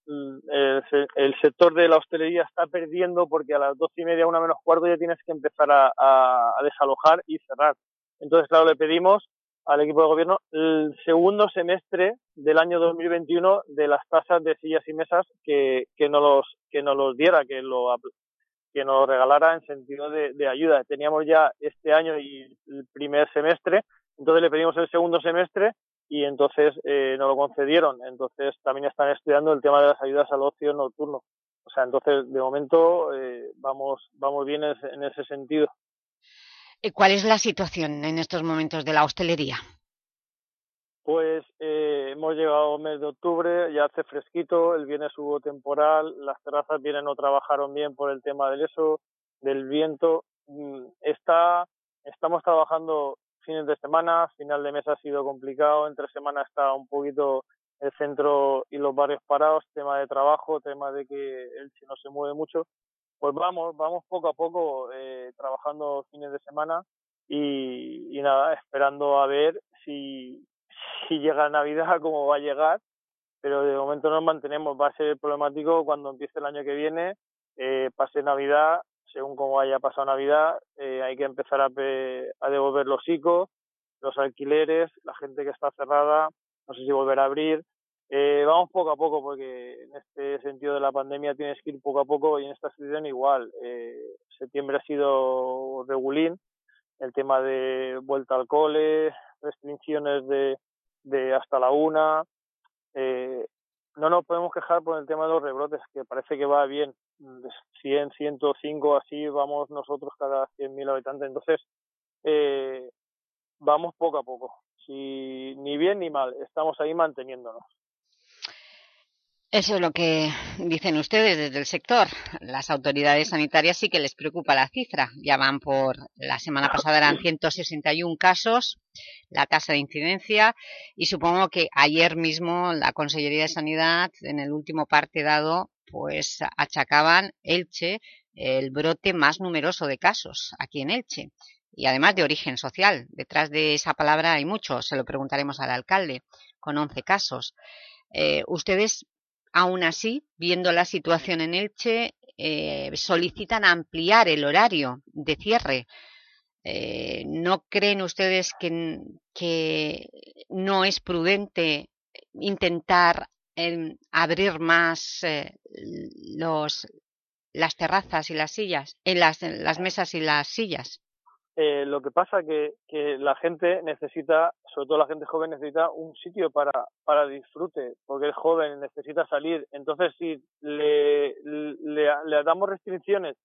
S12: las el, sector de la hostelería está perdiendo porque a las doce y media, una menos cuarto, ya tienes que empezar a, desalojar y cerrar. Entonces, claro, le pedimos al equipo de gobierno el segundo semestre del año 2021 de las tasas de sillas y mesas que, que nos los que nos los diera, que lo que nos regalara en sentido de, de ayuda. Teníamos ya este año y el primer semestre, entonces le pedimos el segundo semestre y entonces eh, no lo concedieron. Entonces también están estudiando el tema de las ayudas al ocio nocturno. O sea, entonces de momento eh, vamos, vamos bien en ese sentido.
S2: ¿Cuál es la situación en estos momentos de la hostelería?
S12: Pues eh, hemos llegado al mes de octubre, ya hace fresquito, el viernes hubo temporal, las terrazas vienen no trabajaron bien por el tema del eso, del viento. Mm, está, estamos trabajando fines de semana, final de mes ha sido complicado, entre semana está un poquito el centro y los barrios parados, tema de trabajo, tema de que el no se mueve mucho. Pues vamos, vamos poco a poco eh, trabajando fines de semana y, y nada, esperando a ver si, si llega Navidad, cómo va a llegar, pero de momento nos mantenemos. Va a ser problemático cuando empiece el año que viene, eh, pase Navidad, según cómo haya pasado Navidad, eh, hay que empezar a, devolver los ICO, los alquileres, la gente que está cerrada, no sé si volverá a abrir. Eh, vamos poco a poco porque en este sentido de la pandemia tienes que ir poco a poco y en esta situación igual. Eh, septiembre ha sido regulín, el tema de vuelta al cole, restricciones de, de hasta la una. Eh, no nos podemos quejar por el tema de los rebrotes, que parece que va bien. 100, 105, así vamos nosotros cada 100.000 habitantes. Entonces, eh, vamos poco a poco. Si, ni bien ni mal, estamos ahí manteniéndonos.
S2: Eso es lo que dicen ustedes desde el sector. Las autoridades sanitarias sí que les preocupa la cifra. Ya van por, la semana pasada eran 161 casos, la tasa de incidencia, y supongo que ayer mismo la Consellería de Sanidad, en el último parte dado, pues achacaban Elche el brote más numeroso de casos aquí en Elche y además de origen social. Detrás de esa palabra hay mucho, se lo preguntaremos al alcalde, con 11 casos. Eh, ¿Ustedes Aún así, viendo la situación en Elche, eh, solicitan ampliar el horario de cierre. Eh, ¿No creen ustedes que, que, no es prudente intentar em, abrir más eh, los, las terrazas y las sillas, en las, las mesas y las sillas?
S12: Eh, lo que pasa que, que la gente necesita, sobre todo la gente joven, necesita un sitio para, para disfrute, porque el joven necesita salir. Entonces, si le, le, le damos restricciones,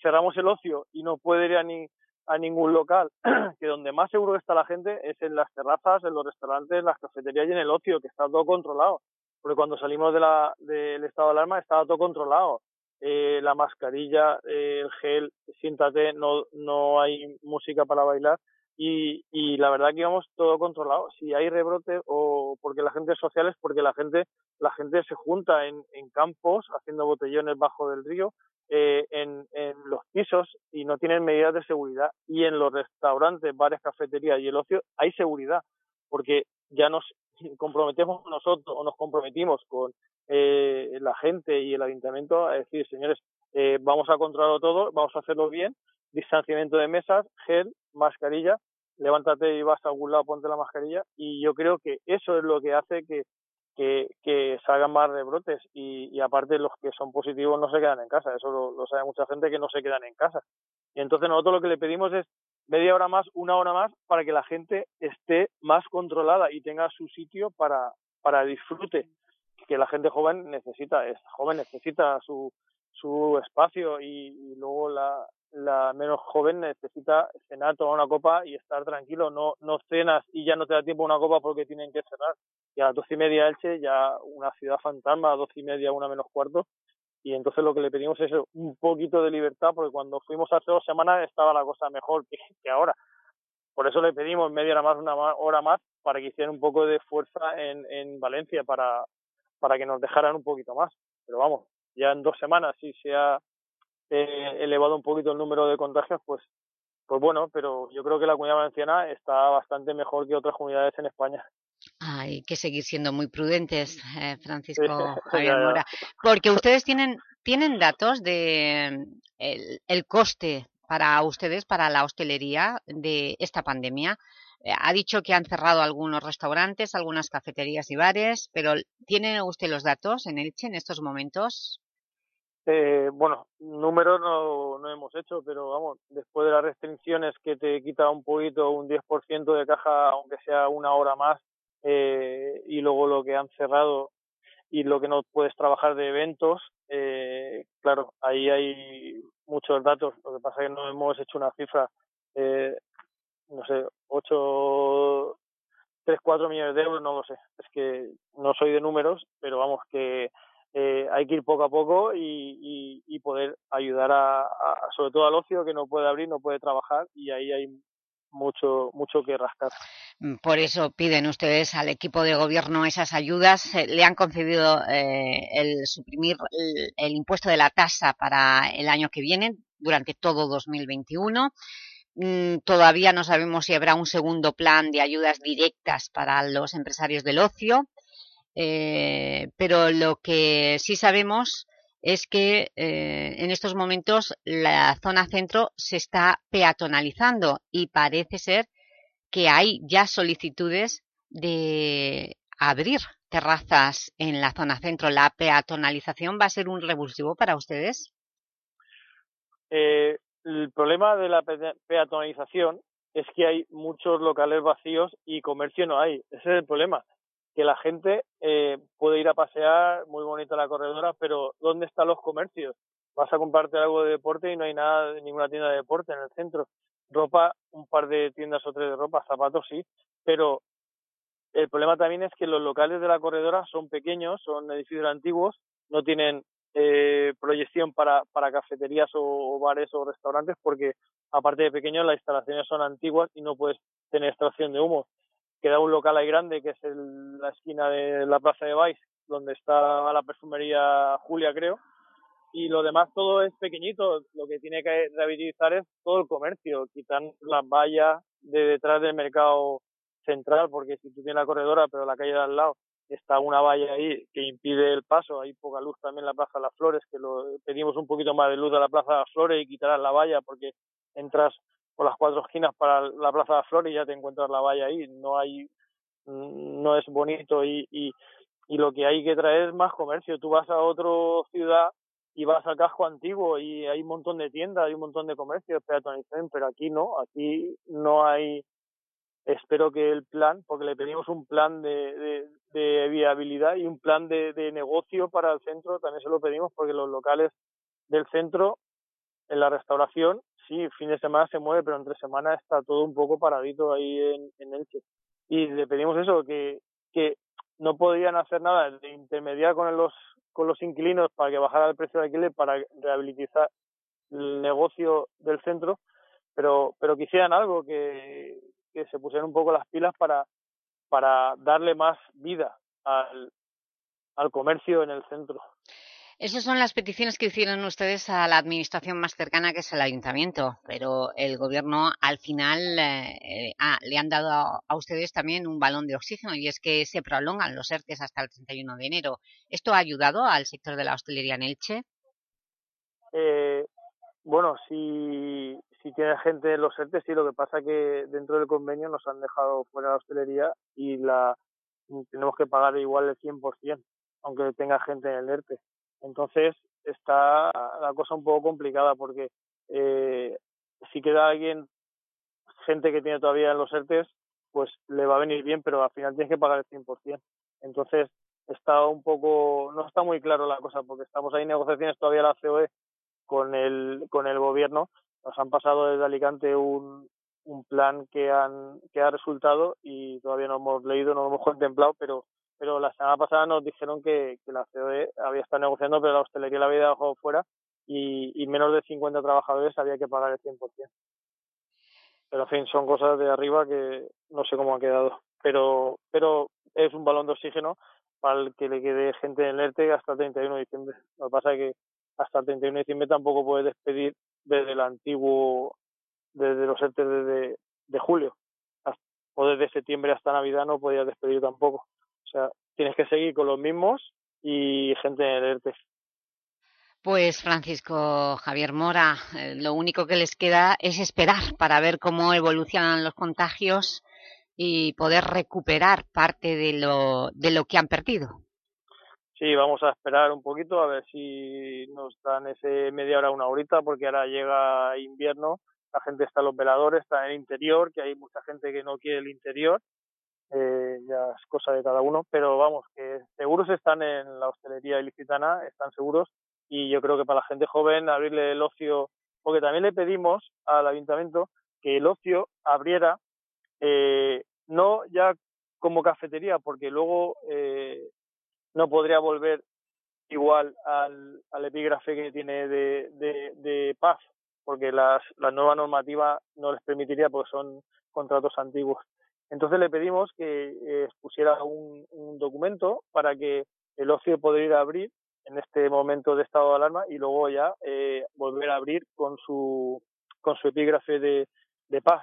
S12: cerramos el ocio y no puede ir a, ni, a ningún local, que donde más seguro está la gente es en las terrazas, en los restaurantes, en las cafeterías y en el ocio, que está todo controlado. Porque cuando salimos de la, del estado de alarma estaba todo controlado eh, la mascarilla, eh, el gel, siéntate, no, no hay música para bailar y, la verdad que íbamos todo controlado. Si hay rebrote o porque la gente es social es porque la gente, la gente se junta en, en campos haciendo botellones bajo del río, eh, en, en los pisos y no tienen medidas de seguridad. Y en los restaurantes, bares, cafeterías y el ocio hay seguridad porque ya nos comprometemos nosotros o nos comprometimos con eh, la gente y el ayuntamiento a decir, señores, eh, vamos a controlarlo todo, vamos a hacerlo bien, distanciamiento de mesas, gel, mascarilla, levántate y vas a algún lado, ponte la mascarilla y yo creo que eso es lo que hace que, que, que salgan más rebrotes y, y, aparte los que son positivos no se quedan en casa, eso lo, lo sabe mucha gente que no se quedan en casa. Y entonces nosotros lo que le pedimos es media hora más, una hora más, para que la gente esté más controlada y tenga su sitio para, para disfrute que la gente joven necesita, es joven necesita su, su espacio y, luego la, menos joven necesita cenar, tomar una copa y estar tranquilo, no, no cenas y ya no te da tiempo una copa porque tienen que cerrar. Y a las doce y media Elche, ya una ciudad fantasma, a doce y media, una menos cuarto, y entonces lo que le pedimos es un poquito de libertad porque cuando fuimos hace dos semanas estaba la cosa mejor que, ahora. Por eso le pedimos media hora más, una hora más, para que hicieran un poco de fuerza en, en Valencia para, para que nos dejaran un poquito más. Pero vamos, ya en dos semanas si se ha eh, elevado un poquito el número de contagios, pues, pues bueno, pero yo creo que la comunidad valenciana está bastante mejor que otras comunidades en España.
S2: Hay que seguir siendo muy prudentes, eh, Francisco Javier Mora, porque ustedes tienen, tienen datos de el, el coste para ustedes, para la hostelería de esta pandemia. Eh, ha dicho que han cerrado algunos restaurantes, algunas cafeterías y bares, pero ¿tiene usted los datos en Elche en estos momentos?
S12: Eh, bueno, números no, no hemos hecho, pero vamos, después de las restricciones que te quita un poquito, un 10% de caja, aunque sea una hora más, eh, y luego lo que han cerrado y lo que no puedes trabajar de eventos, eh, claro, ahí hay muchos datos, lo que pasa es que no hemos hecho una cifra, eh, no sé, ocho 3, 4 millones de euros, no lo sé. Es que no soy de números, pero vamos, que eh, hay que ir poco a poco y, y, poder ayudar a, sobre todo al ocio que no puede abrir, no puede trabajar y ahí hay mucho mucho que rascar.
S2: Mm, por eso piden ustedes al equipo de gobierno esas ayudas. Eh, le han concedido eh, el suprimir el, impuesto de la tasa para el año que viene, durante todo 2021. Mm, todavía no sabemos si habrá un segundo plan de ayudas directas para los empresarios del ocio, eh, pero lo que sí sabemos es que eh, en estos momentos la zona centro se está peatonalizando y parece ser que hay ya solicitudes de abrir terrazas en la zona centro. ¿La peatonalización va a ser un revulsivo para ustedes?
S12: Eh, el problema de la peatonalización es que hay muchos locales vacíos y comercio no hay. Ese es el problema que la gente eh, puede ir a pasear, muy bonita la corredora, pero ¿dónde están los comercios? Vas a comprarte algo de deporte y no hay nada, ninguna tienda de deporte en el centro. Ropa, un par de tiendas o tres de ropa, zapatos sí, pero el problema también es que los locales de la corredora son pequeños, son edificios antiguos, no tienen eh, proyección para, para cafeterías o, bares o restaurantes porque aparte de pequeños las instalaciones son antiguas y no puedes tener extracción de humo queda un local ahí grande que es la esquina de la Plaza de Baix, donde está la perfumería Julia, creo, y lo demás todo es pequeñito. Lo que tiene que rehabilitar es todo el comercio, quitar las vallas de detrás del mercado central, porque si tú tienes la corredora, pero la calle de al lado está una valla ahí que impide el paso, hay poca luz también en la Plaza de las Flores, que lo pedimos un poquito más de luz a la Plaza de las Flores y quitarás la valla porque entras por las cuatro esquinas para la Plaza de Flores y ya te encuentras la valla ahí. No hay, no es bonito y, y, lo que hay que traer es más comercio. Tú vas a otra ciudad y vas al casco antiguo y hay un montón de tiendas, hay un montón de comercios, pero aquí no, aquí no hay, espero que el plan, porque le pedimos un plan de, de, de viabilidad y un plan de, de negocio para el centro, también se lo pedimos porque los locales del centro en la restauración sí, fin de semana se mueve, pero entre semana está todo un poco paradito ahí en, en Elche. Y le pedimos eso, que, que no podían hacer nada de intermediar con los, con los inquilinos para que bajara el precio de alquiler para rehabilitar el negocio del centro, pero, pero que algo, que, que se pusieran un poco las pilas para, para darle más vida al, al comercio en el centro.
S2: Esas son las peticiones que hicieron ustedes a la administración más cercana, que es el ayuntamiento, pero el gobierno al final eh, le han dado a, ustedes también un balón de oxígeno y es que se prolongan los ERTES hasta el 31 de enero. ¿Esto ha ayudado al sector de la hostelería en Elche?
S12: Eh, bueno, si, si tiene gente en los ERTES, sí, lo que pasa que dentro del convenio nos han dejado fuera la hostelería y la tenemos que pagar igual el 100%, aunque tenga gente en el ERTE. Entonces está la cosa un poco complicada porque eh, si queda alguien, gente que tiene todavía en los ERTES, pues le va a venir bien, pero al final tienes que pagar el 100%. Entonces está un poco, no está muy claro la cosa porque estamos ahí en negociaciones todavía la COE con el, con el gobierno. Nos han pasado desde Alicante un, un plan que, han, que ha resultado y todavía no hemos leído, no lo hemos contemplado, pero pero la semana pasada nos dijeron que, que la COE había estado negociando, pero la hostelería la había dejado fuera y, y menos de 50 trabajadores había que pagar el 100%. Pero en fin, son cosas de arriba que no sé cómo ha quedado. Pero, pero es un balón de oxígeno para el que le quede gente en el ERTE hasta el 31 de diciembre. Lo que pasa es que hasta el 31 de diciembre tampoco puedes despedir desde el antiguo, desde los ERTE de, de julio. O desde septiembre hasta Navidad no podías despedir tampoco. O sea, tienes que seguir con los mismos y gente en el ERTE.
S2: Pues Francisco Javier Mora, eh, lo único que les queda es esperar para ver cómo evolucionan los contagios y poder recuperar parte de lo, de lo que han perdido.
S12: Sí, vamos a esperar un poquito a ver si nos dan ese media hora, una horita, porque ahora llega invierno, la gente está en los veladores, está en el interior, que hay mucha gente que no quiere el interior, eh, ya es cosa de cada uno, pero vamos, que seguros están en la hostelería ilicitana, están seguros, y yo creo que para la gente joven abrirle el ocio, porque también le pedimos al ayuntamiento que el ocio abriera, eh, no ya como cafetería, porque luego eh, no podría volver igual al, epígrafe que tiene de, de, de paz, porque las, la nueva normativa no les permitiría, porque son contratos antiguos. Entonces le pedimos que eh, expusiera un, documento para que el ocio podría abrir en este momento de estado de alarma y luego ya eh, volver a abrir con su con su epígrafe de, de paz.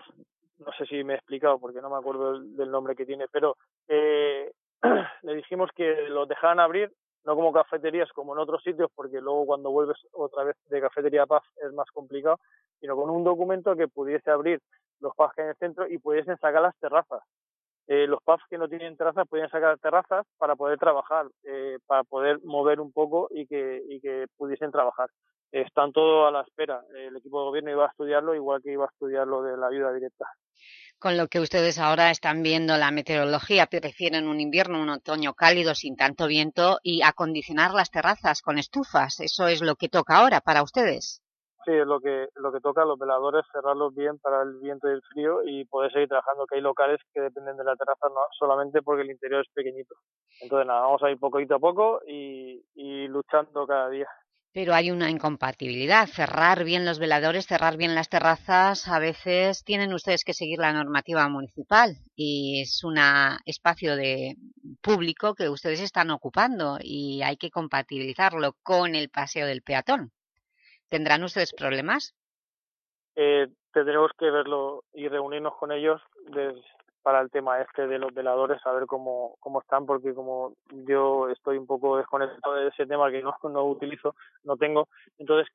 S12: No sé si me he explicado porque no me acuerdo del, nombre que tiene, pero eh, le dijimos que los dejaran abrir, no como cafeterías como en otros sitios, porque luego cuando vuelves otra vez de cafetería a paz es más complicado, sino con un documento que pudiese abrir los pubs que hay en el centro y pudiesen sacar las terrazas. Eh, los pubs que no tienen terrazas podían sacar terrazas para poder trabajar, eh, para poder mover un poco y que, y que pudiesen trabajar. Están todo a la espera. El equipo de gobierno iba a estudiarlo igual que iba a estudiar lo de la ayuda directa.
S2: Con lo que ustedes ahora están viendo la meteorología, prefieren un invierno, un otoño cálido sin tanto viento y acondicionar las terrazas con estufas. ¿Eso es lo que toca ahora para ustedes?
S12: Sí, es lo que, lo que toca a los veladores, cerrarlos bien para el viento y el frío y poder seguir trabajando, que hay locales que dependen de la terraza no, solamente porque el interior es pequeñito. Entonces nada, vamos a ir poquito a poco y, y luchando cada día.
S2: Pero hay una incompatibilidad, cerrar bien los veladores, cerrar bien las terrazas, a veces tienen ustedes que seguir la normativa municipal y es un espacio de público que ustedes están ocupando y hay que compatibilizarlo con el paseo del peatón. ¿Tendrán ustedes problemas?
S12: Eh, tendremos que verlo y reunirnos con ellos para el tema este de los veladores, a ver cómo, cómo están, porque como yo estoy un poco desconectado de ese tema que no, no utilizo, no tengo, entonces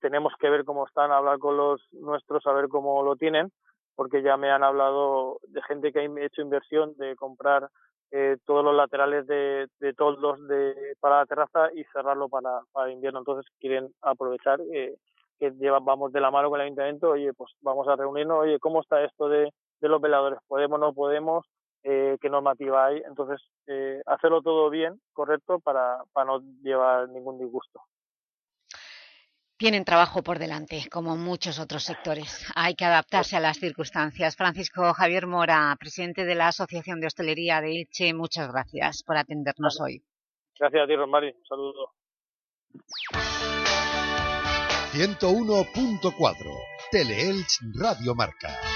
S12: tenemos que ver cómo están, hablar con los nuestros, a ver cómo lo tienen, porque ya me han hablado de gente que ha hecho inversión de comprar eh, todos los laterales de, de los de, para la terraza y cerrarlo para, para invierno. Entonces quieren aprovechar eh, que lleva, vamos de la mano con el ayuntamiento, oye, pues vamos a reunirnos, oye, ¿cómo está esto de, de los veladores? ¿Podemos, no podemos? Eh, ¿Qué normativa hay? Entonces, eh, hacerlo todo bien, correcto, para, para no llevar ningún disgusto.
S2: Tienen trabajo por delante, como muchos otros sectores. Hay que adaptarse a las circunstancias. Francisco Javier Mora, presidente de la Asociación de Hostelería de Ilche, muchas gracias por atendernos hoy.
S12: Gracias a ti, Rosmari. Un saludo.
S4: 101.4 Teleelch Radio Marca.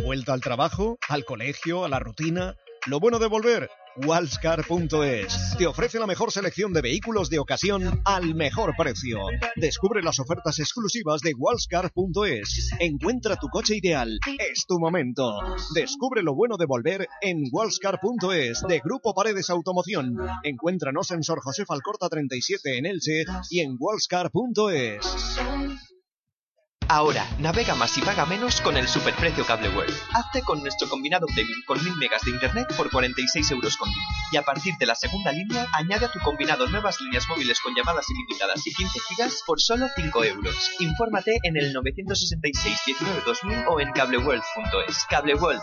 S10: ¿Vuelta al trabajo? ¿Al colegio? ¿A la rutina? Lo bueno de volver, Walscar.es te ofrece la mejor selección de vehículos de ocasión al mejor precio. Descubre las ofertas exclusivas de Walscar.es. Encuentra tu coche ideal. Es tu momento. Descubre lo bueno de volver en Walscar.es de Grupo Paredes Automoción. Encuéntranos en Sor José Falcorta 37 en Elche y en Walscar.es.
S13: Ahora, navega más y paga menos con el superprecio World. Hazte con nuestro combinado premium con 1000 megas de internet por 46 euros con 10. Y a partir de la segunda línea, añade a tu combinado nuevas líneas móviles con llamadas ilimitadas y 15 gigas por solo 5 euros. Infórmate en el 966 19 2000 o en cableworld.es. Cable World.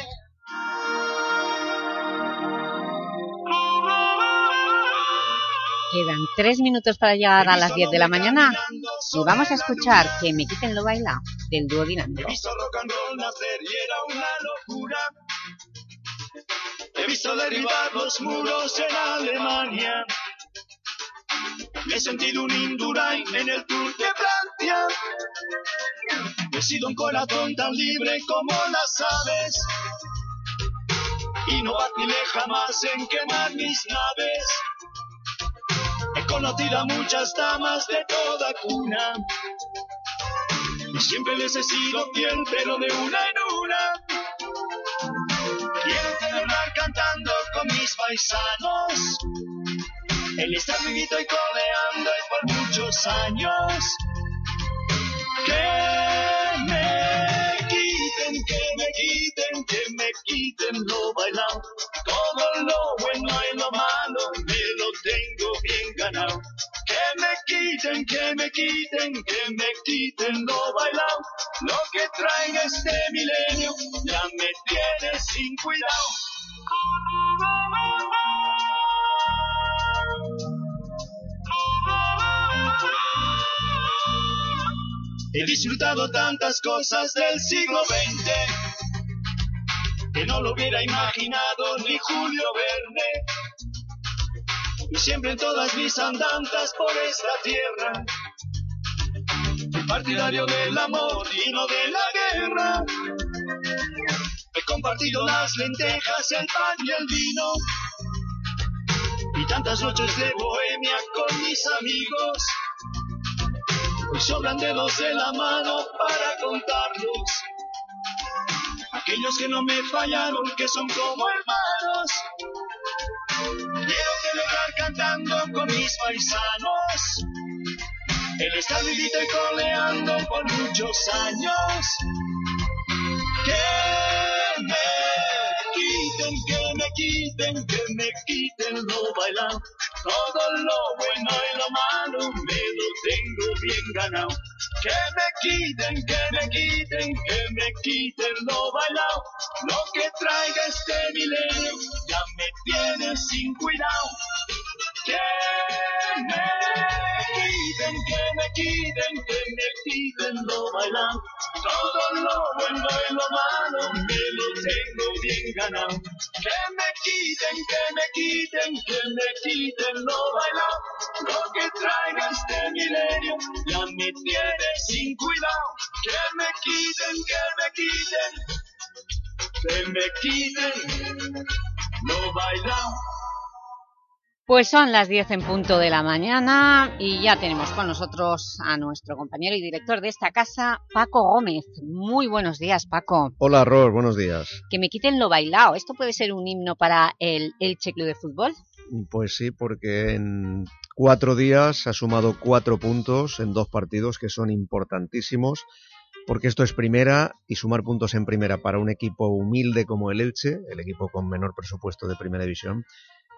S2: Quedan tres minutos para llegar a las 10 de la mañana y vamos a escuchar Que me quiten lo baila del dúo
S7: locura. He visto derribar los muros en Alemania. Me he sentido un Indurain en el Tour de Francia. He sido un corazón tan libre como las aves. Y no vacilé jamás en quemar mis naves. He conocido a muchas damas de toda cuna. Y siempre les he sido fiel, pero de una en una. Quiero celebrar cantando con mis paisanos. El estar vivito y coleando por muchos años. Que me quiten, que me quiten, que me quiten lo bailado. Todo lo bueno y lo malo me lo tengo Que me quiten, que me quiten, que me quiten lo bailado. Lo que traen este milenio ya me tiene sin cuidado. He disfrutado tantas cosas del siglo XX que no lo hubiera imaginado ni Julio Verne. Y siempre en todas mis andanzas por esta tierra, partidario del amor y no de la guerra. He compartido las lentejas, el pan y el vino, y tantas noches de bohemia con mis amigos. Hoy sobran dedos de la mano para contarlos. Aquellos que no me fallaron, que son como hermanos. Mis paisanos. El estar vivito y coleando por muchos años. Que me quiten, que me quiten, que me quiten lo bailado. Todo lo bueno y lo malo me lo tengo bien ganado. Que me quiten, que me quiten, que me quiten lo bailado. Lo que traiga este milenio ya me tiene sin cuidado. Que me quiten, que me quiten, que me quiten lo bailado. Todo lo bueno y lo malo me lo tengo bien ganado. Que me quiten, que me quiten, que me quiten lo bailado. Lo que traiga este milenio ya me tiene sin cuidado. Que me quiten, que me quiten, que me quiten lo bailado.
S2: Pues son las 10 en punto de la mañana y ya tenemos con nosotros a nuestro compañero y director de esta casa, Paco Gómez. Muy buenos días, Paco.
S14: Hola, Ror, buenos días.
S2: Que me quiten lo bailado. ¿Esto puede ser un himno para el Elche Club de Fútbol?
S14: Pues sí, porque en cuatro días ha sumado cuatro puntos en dos partidos que son importantísimos, porque esto es primera y sumar puntos en primera para un equipo humilde como el Elche, el equipo con menor presupuesto de primera división,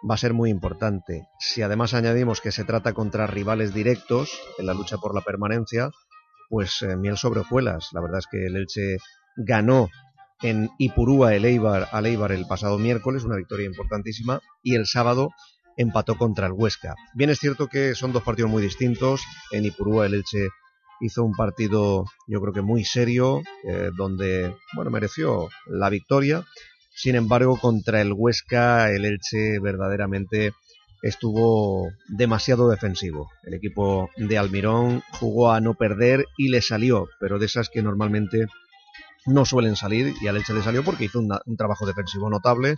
S14: va a ser muy importante. Si además añadimos que se trata contra rivales directos en la lucha por la permanencia, pues eh, miel sobre hojuelas. La verdad es que el Elche ganó en Ipurúa el Eibar, al Eibar el pasado miércoles, una victoria importantísima, y el sábado empató contra el Huesca. Bien es cierto que son dos partidos muy distintos. En Ipurúa el Elche hizo un partido yo creo que muy serio, eh, donde bueno mereció la victoria. Sin embargo, contra el Huesca, el Elche verdaderamente estuvo demasiado defensivo. El equipo de Almirón jugó a no perder y le salió, pero de esas que normalmente no suelen salir y al Elche le salió porque hizo un trabajo defensivo notable,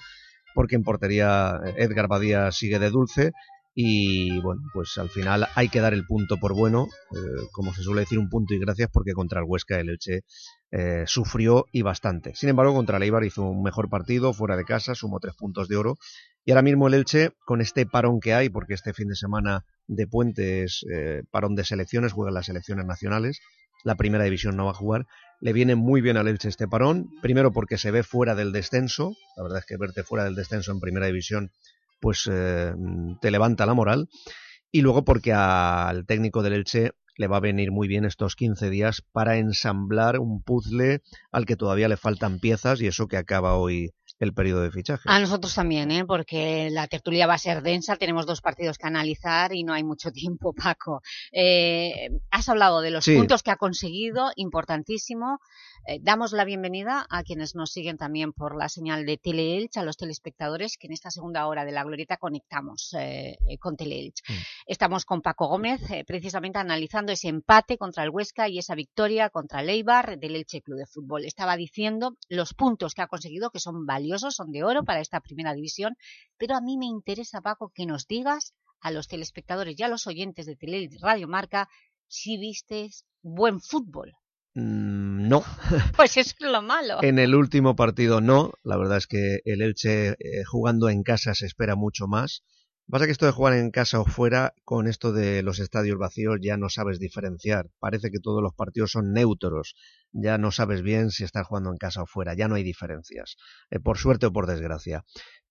S14: porque en portería Edgar Badía sigue de dulce y bueno, pues al final hay que dar el punto por bueno, eh, como se suele decir, un punto y gracias porque contra el Huesca el Elche eh, sufrió y bastante. Sin embargo, contra el Eibar hizo un mejor partido, fuera de casa, sumó tres puntos de oro y ahora mismo el Elche, con este parón que hay, porque este fin de semana de puente es eh, parón de selecciones, juegan las selecciones nacionales, la primera división no va a jugar, le viene muy bien al Elche este parón, primero porque se ve fuera del descenso, la verdad es que verte fuera del descenso en primera división pues eh, te levanta la moral. Y luego porque al técnico del Elche le va a venir muy bien estos 15 días para ensamblar un puzzle al que todavía le faltan piezas y eso que acaba hoy el periodo de fichaje.
S2: A nosotros también, ¿eh? porque la tertulia va a ser densa, tenemos dos partidos que analizar y no hay mucho tiempo, Paco. Eh, has hablado de los puntos que ha conseguido, importantísimo. Eh, damos la bienvenida a quienes nos siguen también por la señal de Teleelch, a los telespectadores que en esta segunda hora de la glorieta conectamos eh, eh, con Teleelch. Mm. Estamos con Paco Gómez, precisamente analizando ese empate contra el Huesca y esa victoria contra el Eibar del Elche Club de Fútbol. Estaba diciendo los puntos que ha conseguido, que son valiosos, son de oro para esta primera división, pero a mí me interesa, Paco, que nos digas a los telespectadores y a los oyentes de Teleelch Radio Marca si vistes buen fútbol.
S14: Mm, no.
S2: Pues es lo malo.
S14: en el último partido no. La verdad es que el Elche eh, jugando en casa se espera mucho más. Pasa que esto de jugar en casa o fuera, con esto de los estadios vacíos ya no sabes diferenciar. Parece que todos los partidos son neutros. Ya no sabes bien si estás jugando en casa o fuera. Ya no hay diferencias. Eh, por suerte o por desgracia.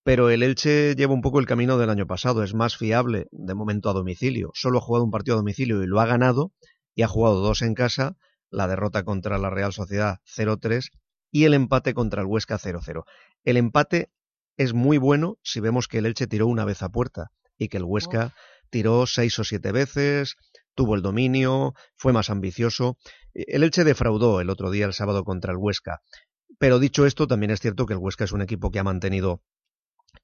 S14: Pero el Elche lleva un poco el camino del año pasado. Es más fiable de momento a domicilio. Solo ha jugado un partido a domicilio y lo ha ganado. Y ha jugado dos en casa la derrota contra la Real Sociedad 0-3 y el empate contra el Huesca 0-0. El empate es muy bueno si vemos que el Elche tiró una vez a puerta y que el Huesca tiró seis o siete veces, tuvo el dominio, fue más ambicioso. El Elche defraudó el otro día, el sábado, contra el Huesca. Pero dicho esto, también es cierto que el Huesca es un equipo que ha mantenido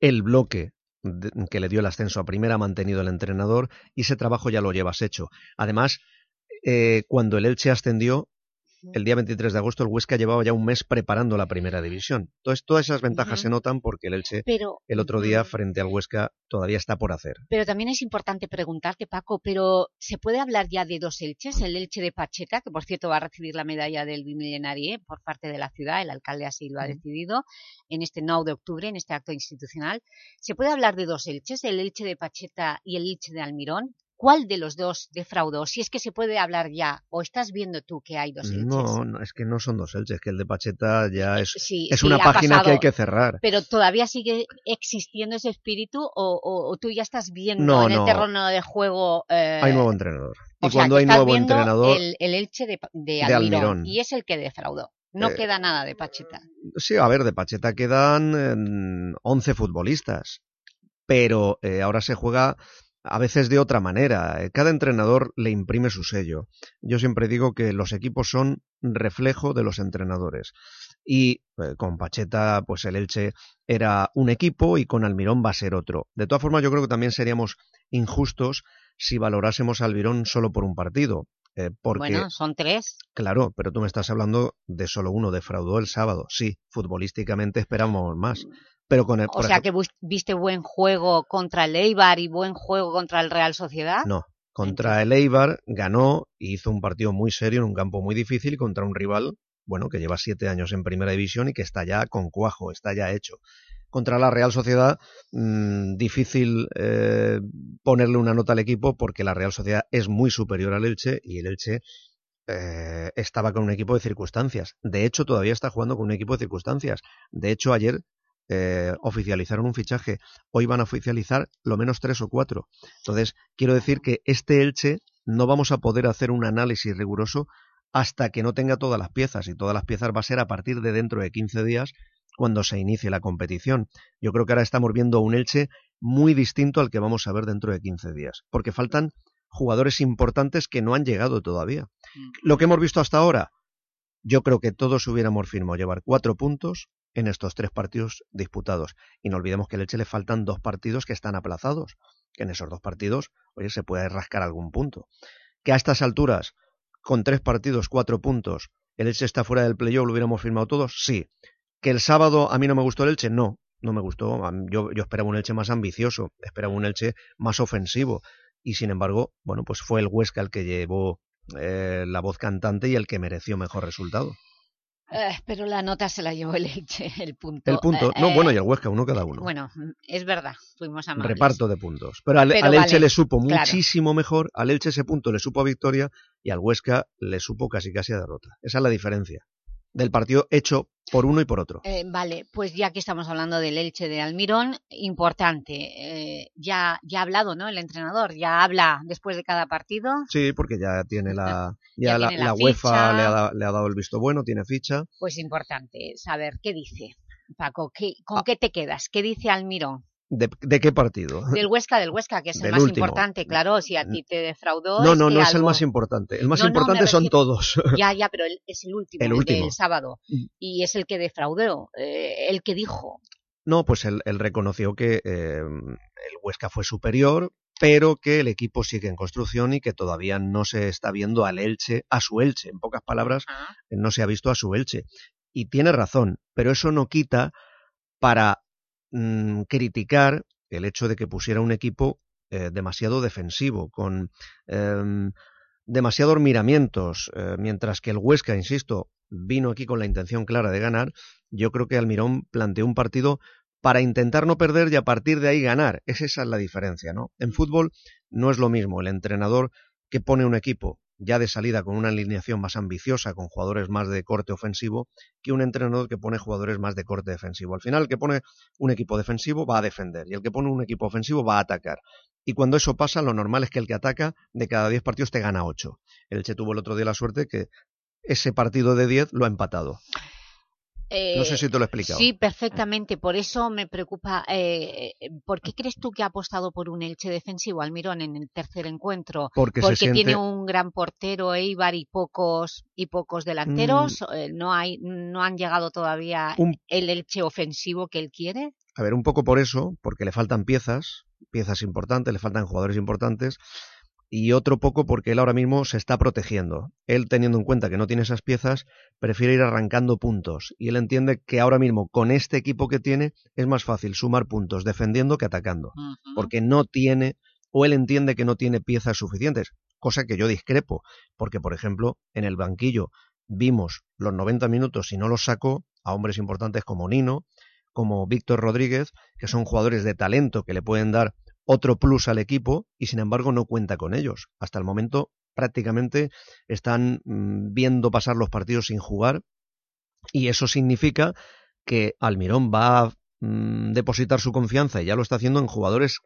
S14: el bloque que le dio el ascenso a primera, ha mantenido el entrenador y ese trabajo ya lo llevas hecho. Además, eh, cuando el Elche ascendió, el día 23 de agosto, el Huesca llevaba ya un mes preparando la primera división. Entonces, todas esas ventajas se notan porque el Elche, el otro día, frente al Huesca, todavía está por hacer.
S2: Pero también es importante preguntarte, Paco, pero ¿se puede hablar ya de dos Elches? El Elche de Pacheta, que por cierto va a recibir la medalla del Bimillenarie por parte de la ciudad, el alcalde así lo ha decidido, en este 9 de octubre, en este acto institucional. ¿Se puede hablar de dos Elches, el Elche de Pacheta y el Elche de Almirón? ¿Cuál de los dos defraudó? Si es que se puede hablar ya, o estás viendo tú que hay dos Elches.
S14: No, no es que no son dos Elches, que el de Pacheta ya es, es una página que hay que cerrar.
S2: Pero todavía sigue existiendo ese espíritu, o, tú ya estás viendo en el terreno de juego...
S14: Eh, hay nuevo entrenador. Y cuando hay nuevo entrenador...
S2: El, el Elche de, de, Almirón, y es el que defraudó. No eh, queda nada de Pacheta.
S14: Sí, a ver, de Pacheta quedan 11 futbolistas, pero eh, ahora se juega a veces de otra manera. Eh, cada entrenador le imprime su sello. Yo siempre digo que los equipos son reflejo de los entrenadores. Y eh, con Pacheta, pues el Elche era un equipo y con Almirón va a ser otro. De todas formas, yo creo que también seríamos injustos si valorásemos a Almirón solo por un partido. Eh, porque,
S2: bueno, son tres.
S14: Claro, pero tú me estás hablando de solo uno, defraudó el sábado. Sí, futbolísticamente esperamos más
S2: o sea, que viste buen juego contra el Eibar y buen juego contra el Real Sociedad.
S14: No, contra el Eibar ganó y hizo un partido muy serio en un campo muy difícil contra un rival, bueno, que lleva siete años en primera división y que está ya con cuajo, está ya hecho. Contra la Real Sociedad, mmm, difícil eh, ponerle una nota al equipo porque la Real Sociedad es muy superior al Elche y el Elche eh, estaba con un equipo de circunstancias. De hecho, todavía está jugando con un equipo de circunstancias. De hecho, ayer eh, oficializaron un fichaje, hoy van a oficializar lo menos tres o cuatro. Entonces, quiero decir que este Elche no vamos a poder hacer un análisis riguroso hasta que no tenga todas las piezas, y todas las piezas va a ser a partir de dentro de 15 días cuando se inicie la competición. Yo creo que ahora estamos viendo un Elche muy distinto al que vamos a ver dentro de 15 días, porque faltan jugadores importantes que no han llegado todavía. Mm. Lo que hemos visto hasta ahora, yo creo que todos hubiéramos firmado llevar cuatro puntos, en estos tres partidos disputados. Y no olvidemos que al Elche le faltan dos partidos que están aplazados, que en esos dos partidos, oye, se puede rascar algún punto. Que a estas alturas, con tres partidos, cuatro puntos, ¿El Elche está fuera del playoff? ¿Lo hubiéramos firmado todos? Sí. ¿Que el sábado a mí no me gustó el Elche? No, no me gustó. Yo, yo esperaba un Elche más ambicioso, esperaba un Elche más ofensivo. Y sin embargo, bueno, pues fue el Huesca el que llevó eh, la voz cantante y el que mereció mejor resultado.
S2: Eh, pero la nota se la llevó el Elche, el punto.
S14: El punto. No,
S2: eh,
S14: bueno, y el Huesca, uno cada uno.
S2: Bueno, es verdad, fuimos amables.
S14: Reparto de puntos. Pero al,
S2: Pero
S14: al Elche
S2: vale,
S14: le supo
S2: claro.
S14: muchísimo mejor, al Elche ese punto le supo a victoria y al Huesca le supo casi casi a derrota. Esa es la diferencia del partido hecho por uno y por otro.
S2: Eh, vale, pues ya que estamos hablando del Elche de Almirón, importante, eh, ya, ya ha hablado ¿no? el entrenador, ya habla después de cada partido.
S14: Sí, porque ya tiene la,
S2: Ya
S14: ya la,
S2: tiene la
S14: la UEFA le ha, le ha dado el visto bueno, tiene ficha.
S2: Pues importante saber qué dice. Paco, ¿qué,
S14: Ah.
S2: ¿con qué te quedas? ¿Qué dice Almirón?
S14: ¿De, de qué partido?
S2: Del Huesca, del Huesca, que es el más
S14: último.
S2: importante, claro, si a ti te defraudó...
S14: No, no, no es el más importante. El más
S2: No,
S14: importante son
S2: refiero-
S14: todos.
S2: Ya, ya, pero el- es el último,
S14: El último.
S2: del sábado. Y es el que defraudó, eh, el que dijo.
S14: No, pues él, él reconoció que eh, el Huesca fue superior, pero que el equipo sigue en construcción y que todavía no se está viendo al Elche, a su Elche. En pocas palabras, no se ha visto a su Elche. Y tiene razón, pero eso no quita para mm, criticar el hecho de que pusiera un equipo eh, demasiado defensivo, con em, demasiados miramientos, eh, mientras que el Huesca, insisto, vino aquí con la intención clara de ganar, yo creo que Almirón planteó un partido para intentar no perder y a partir de ahí ganar. Es esa es la diferencia, ¿no? En fútbol no es lo mismo el entrenador que pone un equipo ya de salida con una alineación más ambiciosa, con jugadores más de corte ofensivo, que un entrenador que pone jugadores más de corte defensivo. Al final, el que pone un equipo defensivo va a defender y el que pone un equipo ofensivo va a atacar. Y cuando eso pasa, lo normal es que el que ataca de cada 10 partidos te gana 8. El Che tuvo el otro día la suerte que ese partido de 10 lo ha empatado. No sé si te lo he explicado.
S2: Sí, perfectamente. Por eso me preocupa. Eh, ¿Por qué crees tú que ha apostado por un Elche defensivo, Almirón, en el tercer encuentro?
S14: Porque se siente-
S2: tiene un gran portero, Eibar, y pocos y pocos delanteros. Eh, no hay, no han llegado todavía
S14: Mm. Un-
S2: el Elche ofensivo que él quiere.
S14: A ver, un poco por eso, porque le faltan piezas, piezas importantes, le faltan jugadores importantes, y otro poco porque él ahora mismo se está protegiendo. Él, teniendo en cuenta que no tiene esas piezas, prefiere ir arrancando puntos, y él entiende que ahora mismo, con este equipo que tiene, es más fácil sumar puntos defendiendo que atacando, porque no tiene, o él entiende que no tiene piezas suficientes, cosa que yo discrepo, porque, por ejemplo, en el banquillo vimos los 90 minutos y no los sacó a hombres importantes como Nino, como Víctor Rodríguez, que son jugadores de talento que le pueden dar otro plus al equipo y sin embargo no cuenta con ellos. Hasta el momento prácticamente están mm, viendo pasar los partidos sin jugar y eso significa que Almirón va a mm, depositar su confianza y ya lo está haciendo en jugadores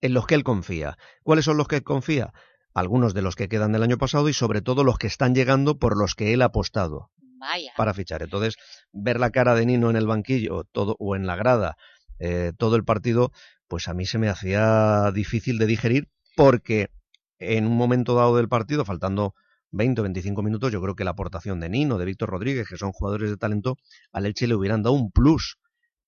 S14: en los que él confía. ¿Cuáles son los que él confía? Algunos de los que quedan del año pasado y sobre todo los que están llegando por los que él ha apostado
S2: Vaya.
S14: para fichar. Entonces, ver la cara de Nino en el banquillo todo, o en la grada eh, todo el partido, pues a mí se me hacía difícil de digerir porque en un momento dado del partido, faltando 20 o 25 minutos, yo creo que la aportación de Nino, de Víctor Rodríguez, que son jugadores de talento, al Elche le hubieran dado un plus.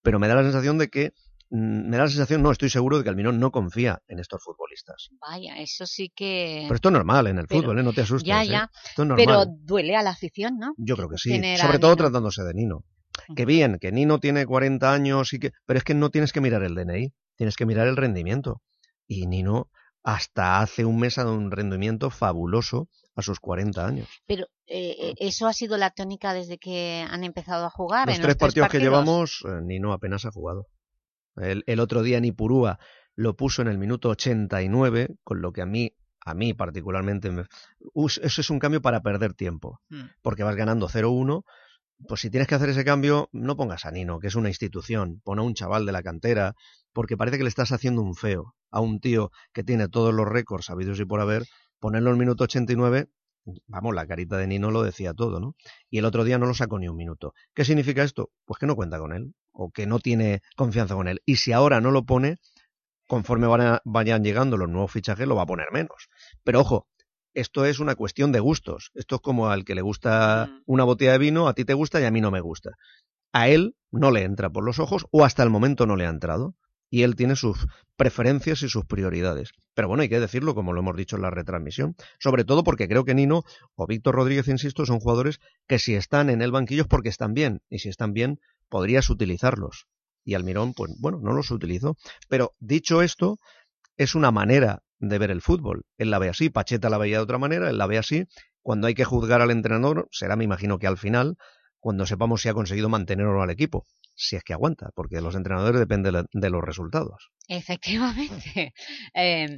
S14: Pero me da la sensación de que, mm, me da la sensación, no, estoy seguro de que Almirón no confía en estos futbolistas.
S2: Vaya, eso sí que...
S14: Pero esto es normal en el
S2: Pero-
S14: fútbol, ¿eh? no te asustes.
S2: Ya,
S14: ¿eh?
S2: ya.
S14: Esto es normal.
S2: Pero duele a la afición, ¿no?
S14: Yo creo que sí,
S2: tener
S14: sobre todo
S2: Nino.
S14: tratándose de Nino. Que bien, que Nino tiene 40 años y que... Pero es que no tienes que mirar el DNI, tienes que mirar el rendimiento. Y Nino hasta hace un mes ha dado un rendimiento fabuloso a sus 40 años.
S2: Pero eh, eh, eso ha sido la tónica desde que han empezado a jugar.
S14: Los
S2: en
S14: tres
S2: los
S14: partidos que llevamos, eh, Nino apenas ha jugado. El, el otro día Nipurúa lo puso en el minuto 89, con lo que a mí, a mí particularmente, eso es un cambio para perder tiempo.
S2: Mm.
S14: porque vas ganando 0-1, pues si tienes que hacer ese cambio, no pongas a Nino, que es una institución, pon a un chaval de la cantera, porque parece que le estás haciendo un feo a un tío que tiene todos los récords habidos y por haber, ponerlo en el minuto 89, vamos, la carita de Nino lo decía todo, ¿no? Y el otro día no lo sacó ni un minuto. ¿Qué significa esto? Pues que no cuenta con él, o que no tiene confianza con él. Y si ahora no lo pone, conforme van a- vayan llegando los nuevos fichajes, lo va a poner menos. Pero ojo, esto es una cuestión de gustos. Esto es como al que le gusta una botella de vino, a ti te gusta y a mí no me gusta. A él no le entra por los ojos o hasta el momento no le ha entrado. Y él tiene sus preferencias y sus prioridades. Pero bueno, hay que decirlo como lo hemos dicho en la retransmisión, sobre todo porque creo que Nino o Víctor Rodríguez, insisto, son jugadores que si están en el banquillo es porque están bien, y si están bien podrías utilizarlos. Y Almirón, pues bueno, no los utilizó. Pero dicho esto, es una manera de ver el fútbol. Él la ve así, Pacheta la veía de otra manera, él la ve así. Cuando hay que juzgar al entrenador, será, me imagino que al final, cuando sepamos si ha conseguido mantenerlo al equipo, si es que aguanta, porque los entrenadores dependen de los resultados.
S2: Efectivamente. Em,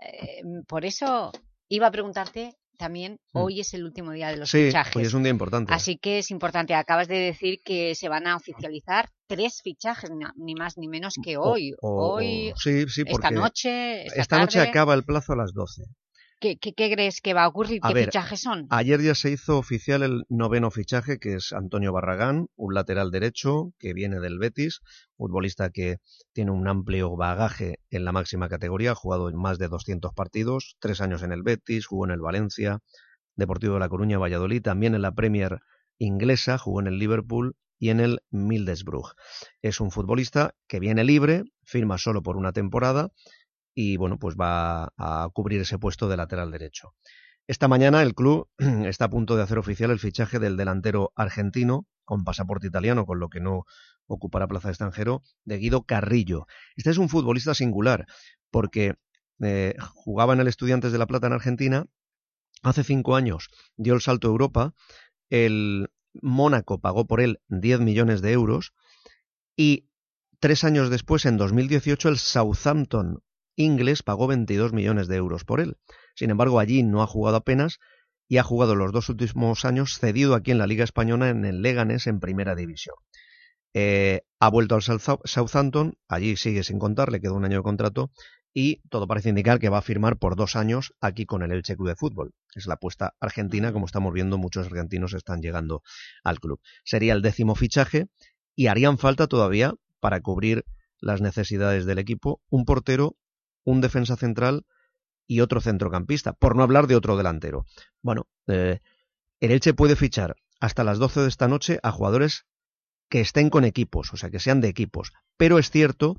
S2: em, por eso iba a preguntarte también, mm. hoy es el último día de los
S14: sí,
S2: fichajes.
S14: hoy es un día importante.
S2: Así que es importante. Acabas de decir que se van a oficializar tres fichajes, ni más ni menos que hoy. hoy,
S14: sí, sí,
S2: esta noche, esta,
S14: esta noche acaba el plazo a las 12.
S2: ¿Qué, crees que va a ocurrir? ¿Qué fichajes son?
S14: Ayer ya se hizo oficial el noveno fichaje, que es Antonio Barragán, un lateral derecho que viene del Betis, futbolista que tiene un amplio bagaje en la máxima categoría, ha jugado en más de 200 partidos, tres años en el Betis, jugó en el Valencia, Deportivo de La Coruña, Valladolid, también en la Premier inglesa, jugó en el Liverpool y en el Middlesbrough. Es un futbolista que viene libre, firma solo por una temporada y bueno, pues va a cubrir ese puesto de lateral derecho. Esta mañana el club está a punto de hacer oficial el fichaje del delantero argentino con pasaporte italiano, con lo que no ocupará plaza extranjero, de Guido Carrillo. Este es un futbolista singular porque eh, jugaba en el Estudiantes de La Plata en Argentina, hace cinco años dio el salto a Europa, el Mónaco pagó por él 10 millones de euros y tres años después, en 2018, el Southampton inglés pagó 22 millones de euros por él. Sin embargo, allí no ha jugado apenas y ha jugado los dos últimos años cedido aquí en la Liga Española en el Leganés en Primera División. Eh, ha vuelto al Southampton, allí sigue sin contar, le queda un año de contrato y todo parece indicar que va a firmar por dos años aquí con el Elche Club de Fútbol. Es la apuesta argentina, como estamos viendo, muchos argentinos están llegando al club. Sería el décimo fichaje y harían falta todavía para cubrir las necesidades del equipo un portero un defensa central y otro centrocampista, por no hablar de otro delantero. Bueno, eh, el Elche puede fichar hasta las 12 de esta noche a jugadores que estén con equipos, o sea, que sean de equipos. Pero es cierto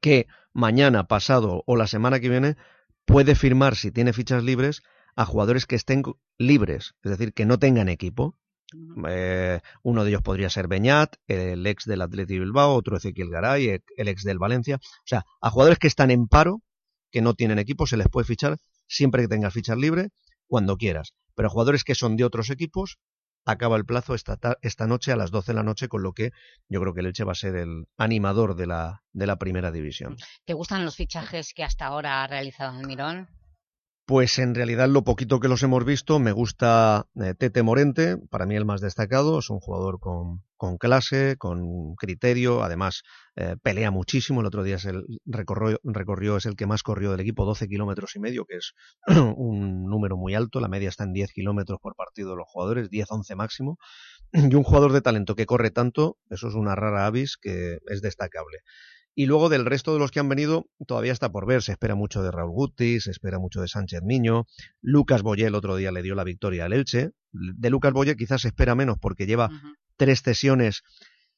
S14: que mañana, pasado o la semana que viene puede firmar, si tiene fichas libres, a jugadores que estén libres, es decir, que no tengan equipo. Eh, uno de ellos podría ser Beñat, el ex del Athletic Bilbao, otro Ezequiel Garay, el ex del Valencia. O sea, a jugadores que están en paro, que no tienen equipo, se les puede fichar siempre que tengas fichas libre, cuando quieras. Pero a jugadores que son de otros equipos, acaba el plazo esta, esta noche a las 12 de la noche, con lo que yo creo que el Elche va a ser el animador de la, de la primera división.
S2: ¿Te gustan los fichajes que hasta ahora ha realizado Almirón?
S14: Pues en realidad lo poquito que los hemos visto me gusta eh, Tete Morente, para mí el más destacado, es un jugador con, con clase, con criterio, además eh, pelea muchísimo, el otro día es el recorrió, recorrió, es el que más corrió del equipo, 12 kilómetros y medio, que es un número muy alto, la media está en 10 kilómetros por partido de los jugadores, 10-11 máximo, y un jugador de talento que corre tanto, eso es una rara avis que es destacable. Y luego del resto de los que han venido, todavía está por ver. Se espera mucho de Raúl Guti, se espera mucho de Sánchez Miño. Lucas Boyé el otro día le dio la victoria al Elche. De Lucas Boyé quizás se espera menos porque lleva tres cesiones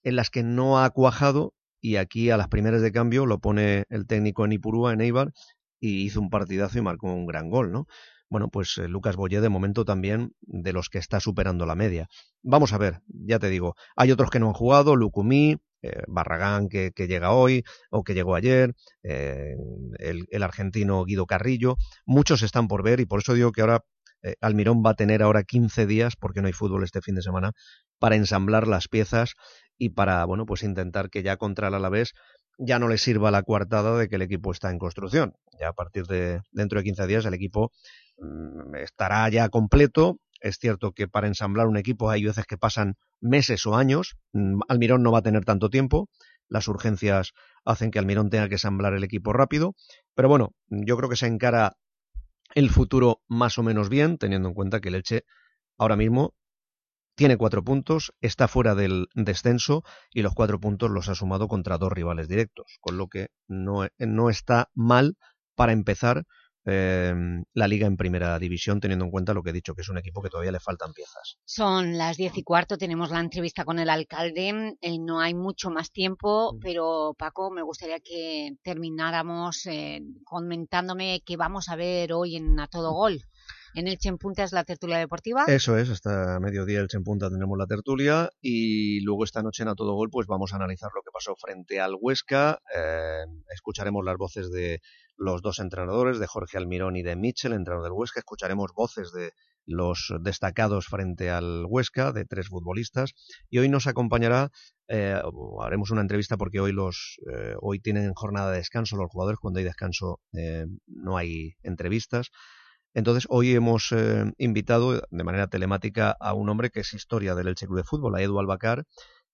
S14: en las que no ha cuajado y aquí a las primeras de cambio lo pone el técnico en Ipurúa, en Eibar, y hizo un partidazo y marcó un gran gol, ¿no? Bueno, pues eh, Lucas Boyé de momento también de los que está superando la media. Vamos a ver, ya te digo, hay otros que no han jugado, Lucumí, eh, Barragán que, llega hoy o que llegó ayer, eh, el, argentino Guido Carrillo, muchos están por ver y por eso digo que ahora eh, Almirón va a tener ahora 15 días, porque no hay fútbol este fin de semana, para ensamblar las piezas y para, bueno, pues intentar que ya contra el Alavés ya no le sirva la coartada de que el equipo está en construcción. Ya a partir de dentro de 15 días el equipo mm, estará ya completo, es cierto que para ensamblar un equipo hay veces que pasan meses o años. Mm, Almirón no va a tener tanto tiempo. Las urgencias hacen que Almirón tenga que ensamblar el equipo rápido. Pero bueno, yo creo que se encara el futuro más o menos bien, teniendo en cuenta que el Elche ahora mismo tiene cuatro puntos, está fuera del descenso y los cuatro puntos los ha sumado contra dos rivales directos, con lo que no, no está mal para empezar eh, la Liga en Primera División, teniendo en cuenta lo que he dicho, que es un equipo que todavía le faltan piezas.
S2: Son las diez y cuarto, tenemos la entrevista con el alcalde, eh, no hay mucho más tiempo,
S14: Mm.
S2: pero Paco, me gustaría que termináramos eh, comentándome qué vamos a ver hoy en A Todo Gol. En el en Punta es la tertulia deportiva.
S14: Eso es, hasta mediodía el en punta tendremos la tertulia y luego esta noche en A Todo Gol pues vamos a analizar lo que pasó frente al Huesca, eh, escucharemos las voces de los dos entrenadores, de Jorge Almirón y de Mitchell, entrenador del Huesca, escucharemos voces de los destacados frente al Huesca, de tres futbolistas, y hoy nos acompañará, eh, haremos una entrevista porque hoy los eh, hoy tienen jornada de descanso los jugadores, cuando hay descanso eh, no hay entrevistas, entonces, hoy hemos eh, invitado de manera telemática a un hombre que es historia del Elche Club de Fútbol, a Edu Albacar,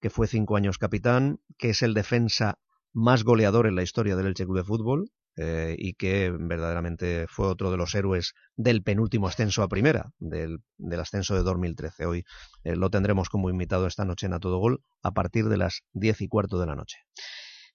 S14: que fue cinco años capitán, que es el defensa más goleador en la historia del Elche Club de Fútbol eh, y que verdaderamente fue otro de los héroes del penúltimo ascenso a primera, del, ascenso de 2013. Hoy eh, lo tendremos como invitado esta noche en A Todo Gol a partir de las diez y cuarto de la noche.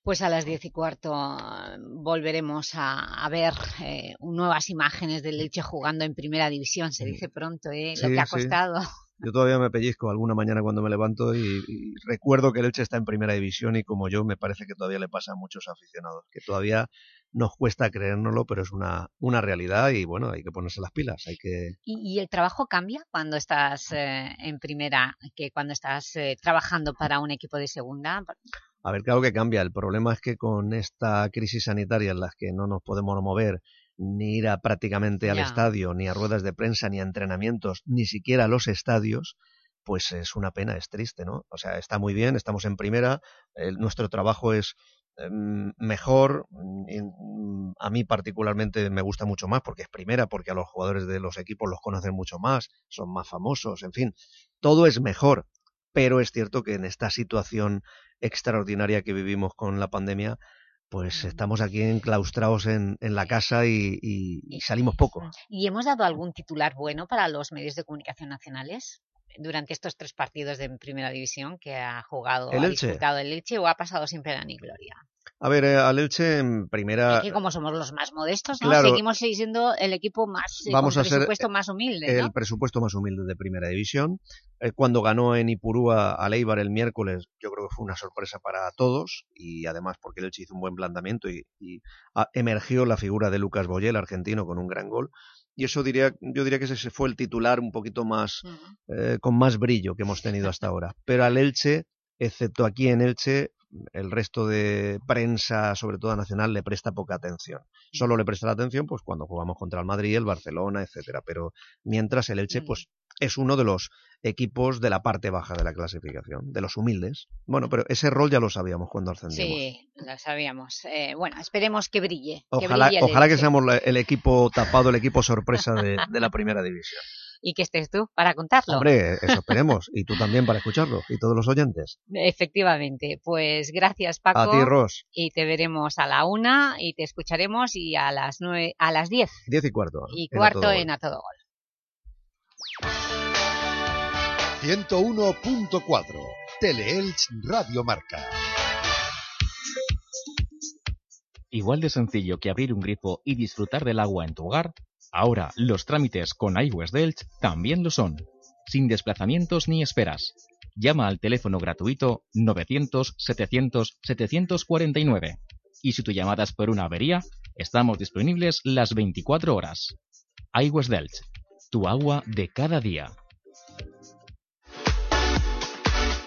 S2: Pues a las diez y cuarto eh, volveremos a, a ver eh, nuevas imágenes del Elche jugando en Primera División, se dice pronto, ¿eh? lo
S14: Sí,
S2: que ha
S14: sí.
S2: costado.
S14: Yo todavía me pellizco alguna mañana cuando me levanto y, y recuerdo que el Elche está en primera división y como yo me parece que todavía le pasa a muchos aficionados, que todavía nos cuesta creérnoslo, pero es una, una realidad y bueno, hay que ponerse las pilas, hay que...
S2: ¿Y, y el trabajo cambia cuando estás eh, en Primera que cuando estás eh, trabajando para un equipo de Segunda?
S14: A ver, claro que cambia. El problema es que con esta crisis sanitaria en la que no nos podemos mover, ni ir a prácticamente al estadio, ni a ruedas de prensa, ni a entrenamientos, ni siquiera a los estadios, pues es una pena, es triste, ¿no? O sea, está muy bien, estamos en primera, el- nuestro trabajo es em, mejor, mm, mm, a mí particularmente me gusta mucho más porque es primera, porque a los jugadores de los equipos los conocen mucho más, son más famosos, en fin, todo es mejor, pero es cierto que en esta situación extraordinaria que vivimos con la pandemia, pues estamos aquí enclaustrados en, en la casa y, y- y salimos poco.
S2: ¿Y hemos dado algún titular bueno para los medios de comunicación nacionales durante estos tres partidos de Primera División que ha jugado,
S14: ¿El
S2: ha
S14: Elche?
S2: disputado el Elche o ha pasado sin pena ni gloria?
S14: A ver, eh, al Elche en primera...
S2: Es que como somos los más modestos, ¿no?
S14: Claro.
S2: Seguimos siendo el equipo más, eh,
S14: Vamos
S2: con
S14: a ser
S2: presupuesto más humilde, ¿no?
S14: el presupuesto más humilde de primera división. Eh, cuando ganó en Ipurúa a Leibar el miércoles, yo creo que fue una sorpresa para todos y además porque el Elche hizo un buen planteamiento y, y, ah, emergió la figura de Lucas Boyé, el argentino, con un gran gol. Y eso diría, yo diría que ese fue el titular un poquito más, eh, con más brillo que hemos tenido hasta ahora. Pero al Elche, excepto aquí en Elche, el resto de prensa, sobre todo nacional, le presta poca atención. Solo le presta la atención pues cuando jugamos contra el Madrid, el Barcelona, etcétera. Pero mientras el Elche, pues es uno de los equipos de la parte baja de la clasificación, de los humildes. Bueno, pero ese rol ya lo sabíamos cuando ascendimos.
S2: Sí, lo sabíamos. Eh, bueno, esperemos que brille. que
S14: Ojalá,
S2: brille el
S14: ojalá que seamos el equipo tapado, el equipo sorpresa de, de la primera división.
S2: Y que estés tú para contarlo.
S14: Hombre, eso esperemos. Y tú también para escucharlo. Y todos los oyentes.
S2: Efectivamente. Pues gracias, Paco.
S14: A ti, Ros.
S2: Y te veremos a la una y te escucharemos y a las nueve, a las diez.
S14: Diez y cuarto.
S2: Y
S14: en
S2: cuarto en A Todo Gol.
S4: 101.4 Teleelch Radio Marca.
S1: Igual de sencillo que abrir un grifo y disfrutar del agua en tu hogar, ahora los trámites con iWest Delch también lo son, sin desplazamientos ni esperas. Llama al teléfono gratuito 900-700-749 y si tu llamada es por una avería, estamos disponibles las 24 horas. iWest tu agua de cada día.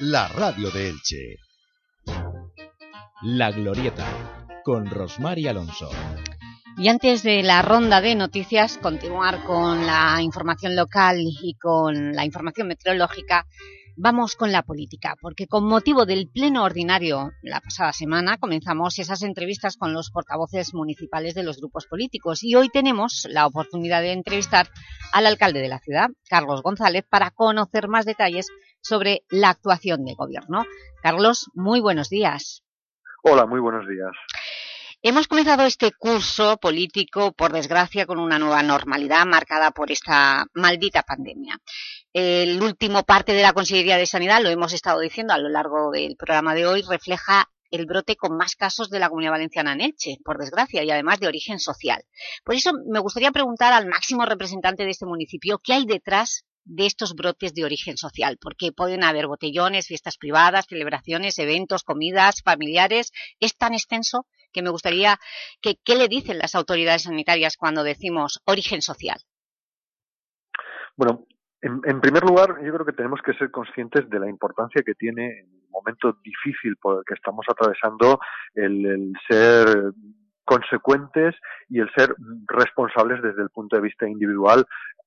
S4: La radio de Elche.
S1: La Glorieta, con Rosmar y Alonso.
S2: Y antes de la ronda de noticias, continuar con la información local y con la información meteorológica, Vamos con la política, porque con motivo del pleno ordinario la pasada semana comenzamos esas entrevistas con los portavoces municipales de los grupos políticos y hoy tenemos la oportunidad de entrevistar al alcalde de la ciudad, Carlos González, para conocer más detalles sobre la actuación del gobierno. Carlos, muy buenos días.
S3: Hola, muy buenos días.
S2: Hemos comenzado este curso político, por desgracia, con una nueva normalidad marcada por esta maldita pandemia. El último parte de la Consejería de Sanidad, lo hemos estado diciendo a lo largo del programa de hoy, refleja el brote con más casos de la Comunidad Valenciana en Elche, por desgracia, y además de origen social. Por eso me gustaría preguntar al máximo representante de este municipio qué hay detrás de estos brotes de origen social, porque pueden haber botellones, fiestas privadas, celebraciones, eventos, comidas, familiares, es tan extenso que me gustaría que qué le dicen las autoridades sanitarias cuando decimos origen social.
S3: Bueno, en, primer lugar, yo creo que tenemos que ser conscientes de la importancia que tiene en el momento difícil por el que estamos atravesando el ser consecuentes y el ser responsables desde el punto de vista individual,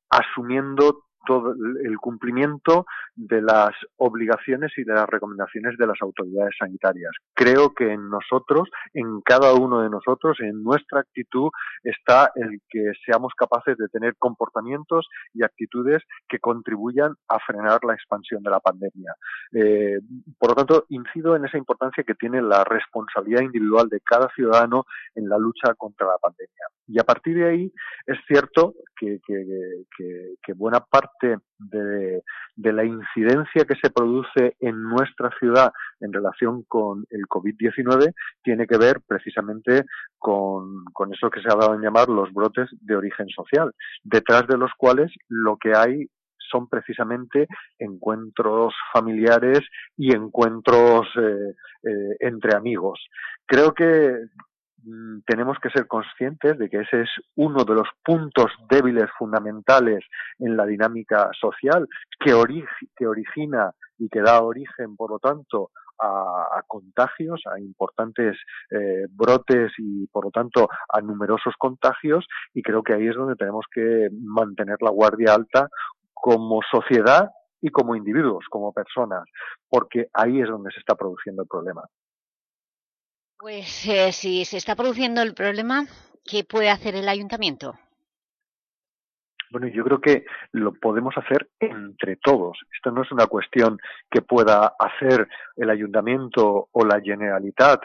S3: asumiendo todo el cumplimiento de las obligaciones y de las recomendaciones de las autoridades sanitarias. Creo que en nosotros, en cada uno de nosotros, en nuestra actitud, está el que seamos capaces de tener comportamientos y actitudes que contribuyan a frenar la expansión de la pandemia. Eh, por lo tanto, incido en esa importancia que tiene la responsabilidad individual de cada ciudadano en la lucha contra la pandemia. Y a partir de ahí, es cierto que, buena parte de, la incidencia que se produce en nuestra ciudad en relación con el COVID-19 tiene que ver precisamente con, eso que se ha dado en llamar los brotes de origen social, detrás de los cuales lo que hay son precisamente encuentros familiares y encuentros eh, eh, entre amigos. Creo que tenemos que ser conscientes de que ese es uno de los puntos débiles fundamentales en la dinámica social que, que origina y que da origen, por lo tanto, a, contagios, a importantes eh, brotes y, por lo tanto, a numerosos contagios y creo que ahí es donde tenemos que mantener la guardia alta como sociedad y como individuos, como personas, porque ahí es donde se está produciendo el problema.
S2: Pues eh, si se está produciendo el problema, ¿qué puede hacer el ayuntamiento?
S3: Bueno, yo creo que lo podemos hacer entre todos. Esto no es una cuestión que pueda hacer el ayuntamiento o la generalitat,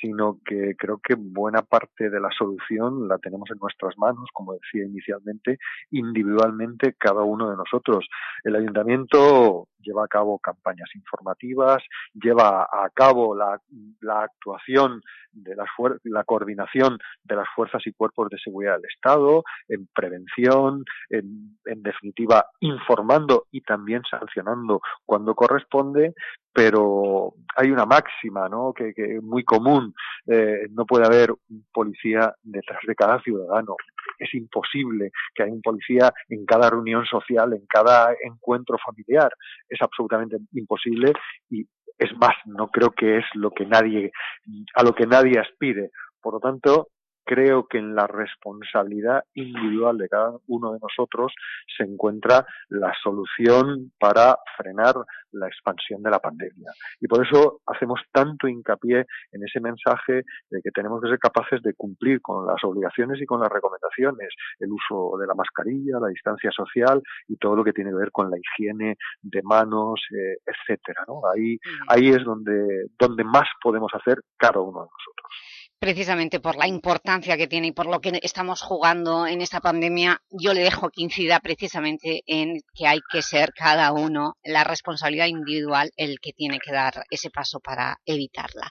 S3: sino que creo que buena parte de la solución la tenemos en nuestras manos, como decía inicialmente, individualmente cada uno de nosotros. El ayuntamiento lleva a cabo campañas informativas, lleva a cabo la, actuación de las la coordinación de las fuerzas y cuerpos de seguridad del Estado, en prevención, en, definitiva informando y también sancionando cuando corresponde, pero hay una máxima ¿no? que, que muy común, eh, no puede haber un policía detrás de cada ciudadano. Es imposible que haya un policía en cada reunión social, en cada encuentro familiar. Es absolutamente imposible y es más, no creo que es lo que nadie, a lo que nadie aspire. Por lo tanto, creo que en la responsabilidad individual de cada uno de nosotros se encuentra la solución para frenar la expansión de la pandemia. Y por eso hacemos tanto hincapié en ese mensaje de que tenemos que ser capaces de cumplir con las obligaciones y con las recomendaciones, el uso de la mascarilla, la distancia social y todo lo que tiene que ver con la higiene de manos, eh, etcétera. Ahí, ahí es donde, donde más podemos hacer cada uno de nosotros
S2: precisamente por la importancia que tiene y por lo que estamos jugando en esta pandemia, yo le dejo que incida precisamente en que hay que ser cada uno la responsabilidad individual el que tiene que dar ese paso para evitarla.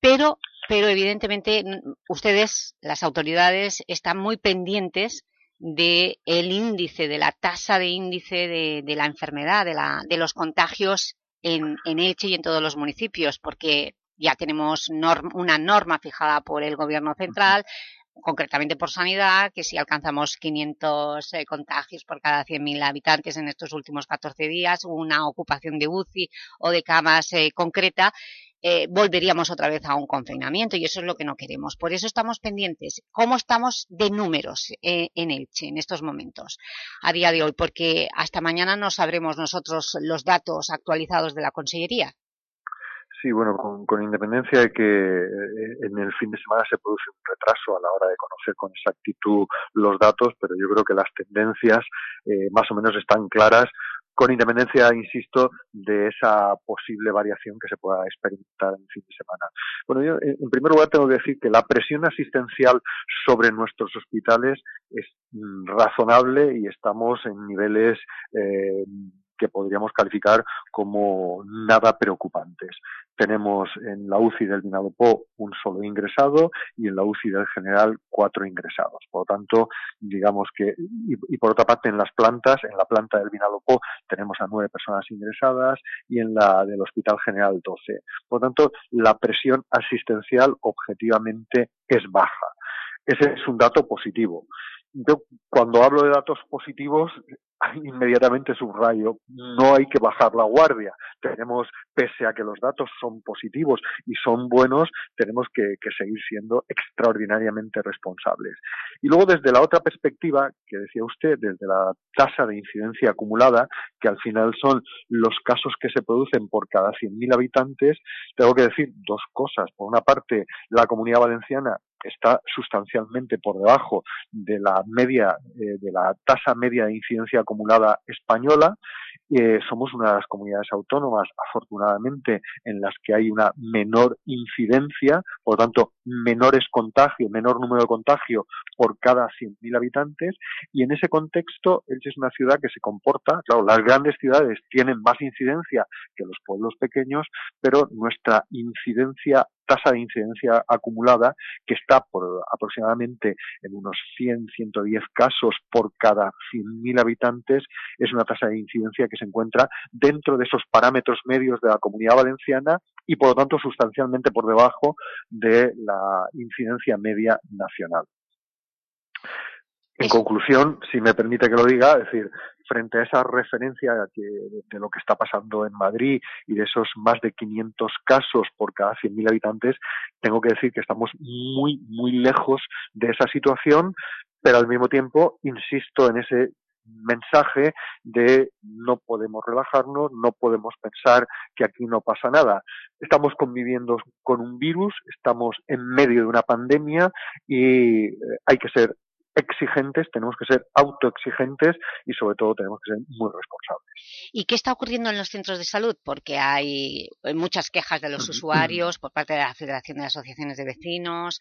S2: Pero, pero evidentemente ustedes, las autoridades, están muy pendientes del índice, de la tasa de índice de, la enfermedad, de, la, de los contagios en, en Elche y en todos los municipios, porque ya tenemos una norma fijada por el Gobierno central, concretamente por sanidad, que si alcanzamos 500 eh, contagios por cada 100.000 habitantes en estos últimos 14 días, una ocupación de UCI o de camas eh, concreta, eh, volveríamos otra vez a un confinamiento y eso es lo que no queremos. Por eso estamos pendientes. ¿Cómo estamos de números eh, en Elche en estos momentos a día de hoy? Porque hasta mañana no sabremos nosotros los datos actualizados de la Consellería.
S3: Sí, bueno, con, independencia de que eh, en el fin de semana se produce un retraso a la hora de conocer con exactitud los datos, pero yo creo que las tendencias más o menos están claras con independencia, insisto, de esa posible variación que se pueda experimentar en el fin de semana. Bueno, yo en primer lugar tengo que decir que la presión asistencial sobre nuestros hospitales es mm, razonable y estamos en niveles eh, que podríamos calificar como nada preocupantes. Tenemos en la UCI del Vinalopó un solo ingresado y en la UCI del General cuatro ingresados. Por lo tanto, digamos que, y, por otra parte en las plantas, en la planta del Vinalopó tenemos a nueve personas ingresadas y en la del Hospital General doce. Por lo tanto, la presión asistencial objetivamente es baja. Ese es un dato positivo. Yo cuando hablo de datos positivos inmediatamente subrayo, no hay que bajar la guardia. Tenemos, pese a que los datos son positivos y son buenos, tenemos que, seguir siendo extraordinariamente responsables. Y luego desde la otra perspectiva, que decía usted, desde la tasa de incidencia acumulada, que al final son los casos que se producen por cada 100.000 habitantes, tengo que decir dos cosas. Por una parte, la comunidad valenciana está sustancialmente por debajo de la media, eh, de la tasa media de incidencia acumulada española. Eh, somos una de las comunidades autónomas, afortunadamente, en las que hay una menor incidencia, por lo tanto, menores contagios, menor número de contagio por cada 100.000 habitantes. Y en ese contexto, Elche es una ciudad que se comporta, claro, las grandes ciudades tienen más incidencia que los pueblos pequeños, pero nuestra incidencia tasa de incidencia acumulada que está por aproximadamente en unos 100, 110 casos por cada 100.000 habitantes, es una tasa de incidencia que se encuentra dentro de esos parámetros medios de la comunidad valenciana y por lo tanto sustancialmente por debajo de la incidencia media nacional. En conclusión, si me permite que lo diga, es decir, frente a esa referencia de lo que está pasando en Madrid y de esos más de 500 casos por cada 100.000 habitantes, tengo que decir que estamos muy, muy lejos de esa situación, pero al mismo tiempo insisto en ese mensaje de no podemos relajarnos, no podemos pensar que aquí no pasa nada. Estamos conviviendo con un virus, estamos en medio de una pandemia y eh, hay que ser exigentes, tenemos que ser autoexigentes y sobre todo tenemos que ser muy responsables.
S2: ¿Y qué está ocurriendo en los centros de salud? Porque hay muchas quejas de los usuarios por parte de la Federación de Asociaciones de Vecinos,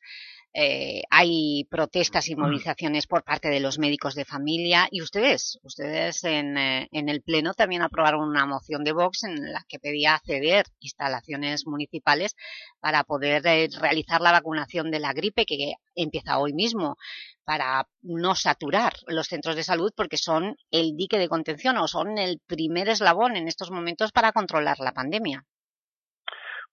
S2: eh, hay protestas y movilizaciones por parte de los médicos de familia y ustedes, ustedes en, eh, en el Pleno también aprobaron una moción de Vox en la que pedía ceder instalaciones municipales para poder eh, realizar la vacunación de la gripe que empieza hoy mismo para no saturar los centros de salud porque son el dique de contención o son el primer eslabón en estos momentos para controlar la pandemia.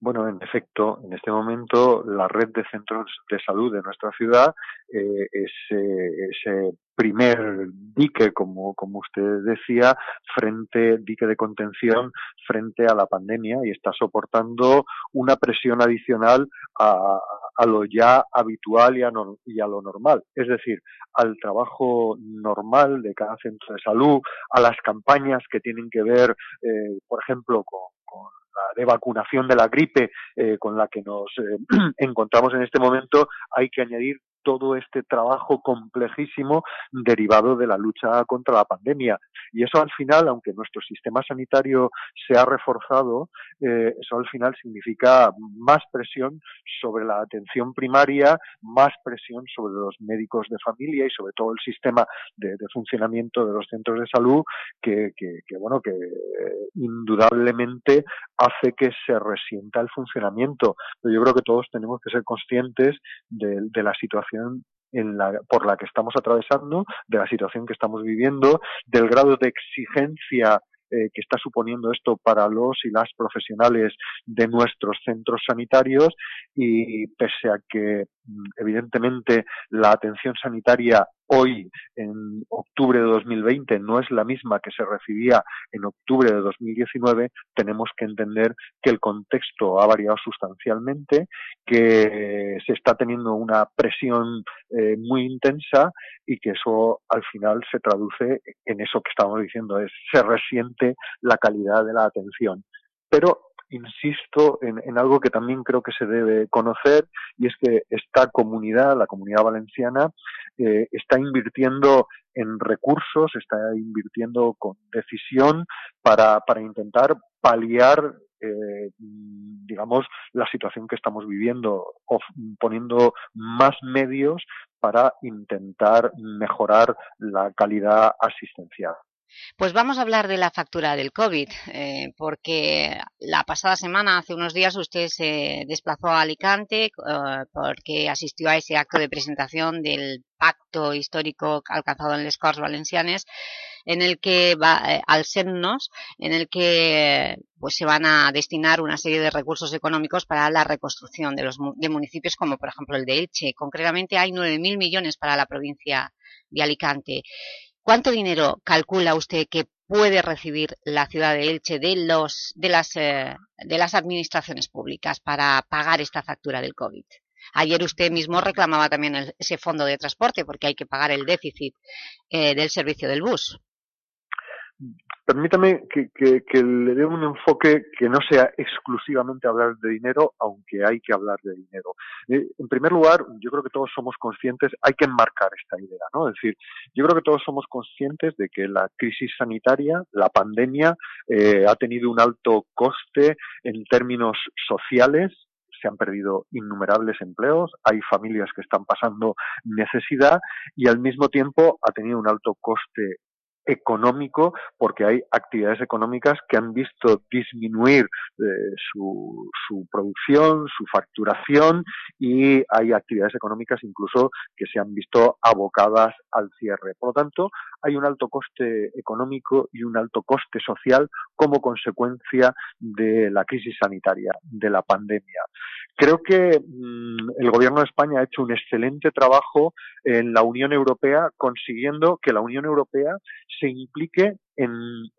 S3: Bueno, en efecto, en este momento la red de centros de salud de nuestra ciudad eh, es ese primer dique, como, como usted decía, frente, dique de contención frente a la pandemia y está soportando una presión adicional a, a lo ya habitual y a, y a, lo normal, es decir, al trabajo normal de cada centro de salud, a las campañas que tienen que ver, eh, por ejemplo, con, con de vacunación de la gripe eh, con la que nos eh, encontramos en este momento, hay que añadir todo este trabajo complejísimo derivado de la lucha contra la pandemia. Y eso al final, aunque nuestro sistema sanitario se ha reforzado, eh, eso al final significa más presión sobre la atención primaria, más presión sobre los médicos de familia y sobre todo el sistema de, funcionamiento de los centros de salud que, bueno, que eh, indudablemente hace que se resienta el funcionamiento. Pero yo creo que todos tenemos que ser conscientes de la situación por la que estamos atravesando, de la situación que estamos viviendo, del grado de exigencia eh, que está suponiendo esto para los y las profesionales de nuestros centros sanitarios. Y pese a que mm, evidentemente la atención sanitaria hoy en octubre de 2020 no es la misma que se recibía en octubre de 2019, tenemos que entender que el contexto ha variado sustancialmente, que se está teniendo una presión eh, muy intensa y que eso al final se traduce en eso que estamos diciendo, es se resiente la calidad de la atención. Pero insisto en, algo que también creo que se debe conocer y es que esta comunidad, la comunidad valenciana, eh, está invirtiendo en recursos, está invirtiendo con decisión para, para intentar paliar eh, digamos, la situación que estamos viviendo, poniendo más medios para intentar mejorar la calidad asistencial.
S2: Pues vamos a hablar de la factura del COVID, eh, porque la pasada semana, hace unos días, usted se desplazó a Alicante eh, porque asistió a ese acto de presentación del pacto histórico alcanzado en les Corts Valencianes, en el que va, eh, al sernos, en el que pues se van a destinar una serie de recursos económicos para la reconstrucción de los de municipios como por ejemplo el de Elche. Concretamente hay 9.000 millones para la provincia de Alicante. ¿Cuánto dinero calcula usted que puede recibir la ciudad de Elche de, los, de, las, eh, de las administraciones públicas para pagar esta factura del COVID? Ayer usted mismo reclamaba también ese fondo de transporte porque hay que pagar el déficit eh, del servicio del bus.
S3: Permítame que, le dé un enfoque que no sea exclusivamente hablar de dinero, aunque hay que hablar de dinero. Eh, en primer lugar, yo creo que todos somos conscientes, hay que enmarcar esta idea, ¿no? Es decir, yo creo que todos somos conscientes de que la crisis sanitaria, la pandemia, eh, ha tenido un alto coste en términos sociales, se han perdido innumerables empleos, hay familias que están pasando necesidad y al mismo tiempo ha tenido un alto coste económico porque hay actividades económicas que han visto disminuir eh, su, producción, su facturación y hay actividades económicas incluso que se han visto abocadas al cierre. Por lo tanto, hay un alto coste económico y un alto coste social como consecuencia de la crisis sanitaria, de la pandemia. Creo que mm, el Gobierno de España ha hecho un excelente trabajo en la Unión Europea consiguiendo que la Unión Europea se implique en,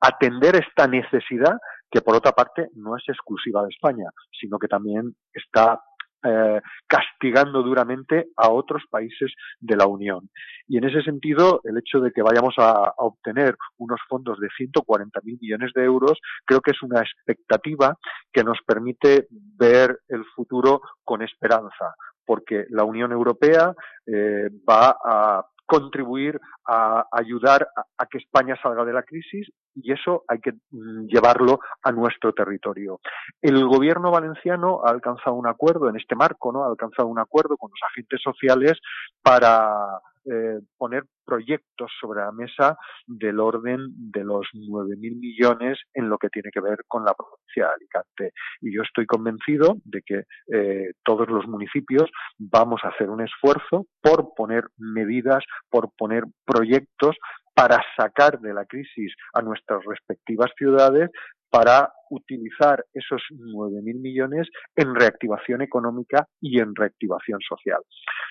S3: atender esta necesidad que por otra parte no es exclusiva de España, sino que también está eh, castigando duramente a otros países de la Unión. Y en ese sentido, el hecho de que vayamos a, obtener unos fondos de 140.000 millones de euros, creo que es una expectativa que nos permite ver el futuro con esperanza, porque la Unión Europea eh, va a contribuir a ayudar a, que España salga de la crisis y eso hay que mm, llevarlo a nuestro territorio. El gobierno valenciano ha alcanzado un acuerdo en este marco, ¿no? Ha alcanzado un acuerdo con los agentes sociales para eh, poner proyectos sobre la mesa del orden de los 9.000 millones en lo que tiene que ver con la provincia de Alicante. Y yo estoy convencido de que eh, todos los municipios vamos a hacer un esfuerzo por poner medidas, por poner proyectos para sacar de la crisis a nuestras respectivas ciudades para utilizar esos 9.000 millones en reactivación económica y en reactivación social.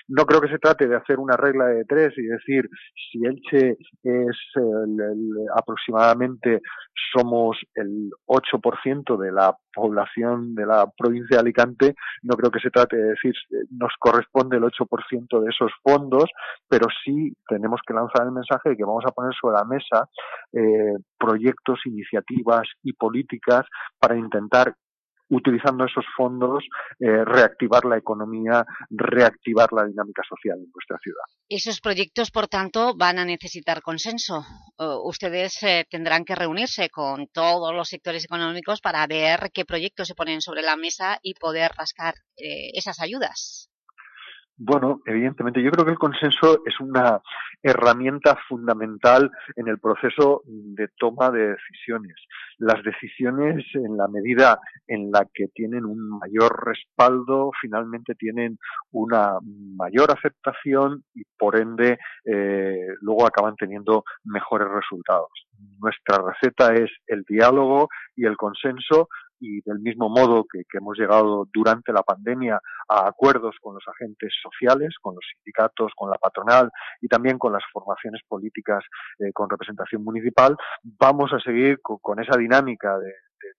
S3: No creo que se trate de hacer una regla de tres y decir si Elche es aproximadamente somos el 8% de la población de la provincia de Alicante, no creo que se trate de decir nos corresponde el 8% de esos fondos, pero sí tenemos que lanzar el mensaje de que vamos a poner sobre la mesa eh, proyectos, iniciativas y políticas para intentar utilizando esos fondos, eh, reactivar la economía, reactivar la dinámica social en nuestra ciudad.
S2: Esos proyectos, por tanto, van a necesitar consenso. ustedes eh, tendrán que reunirse con todos los sectores económicos para ver qué proyectos se ponen sobre la mesa y poder rascar eh, esas ayudas.
S3: Bueno, evidentemente, yo creo que el consenso es una herramienta fundamental en el proceso de toma de decisiones. Las decisiones, en la medida en la que tienen un mayor respaldo, finalmente tienen una mayor aceptación y, por ende, eh, luego acaban teniendo mejores resultados. Nuestra receta es el diálogo y el consenso y del mismo modo que, hemos llegado durante la pandemia a acuerdos con los agentes sociales, con los sindicatos, con la patronal y también con las formaciones políticas eh, con representación municipal, vamos a seguir con, esa dinámica de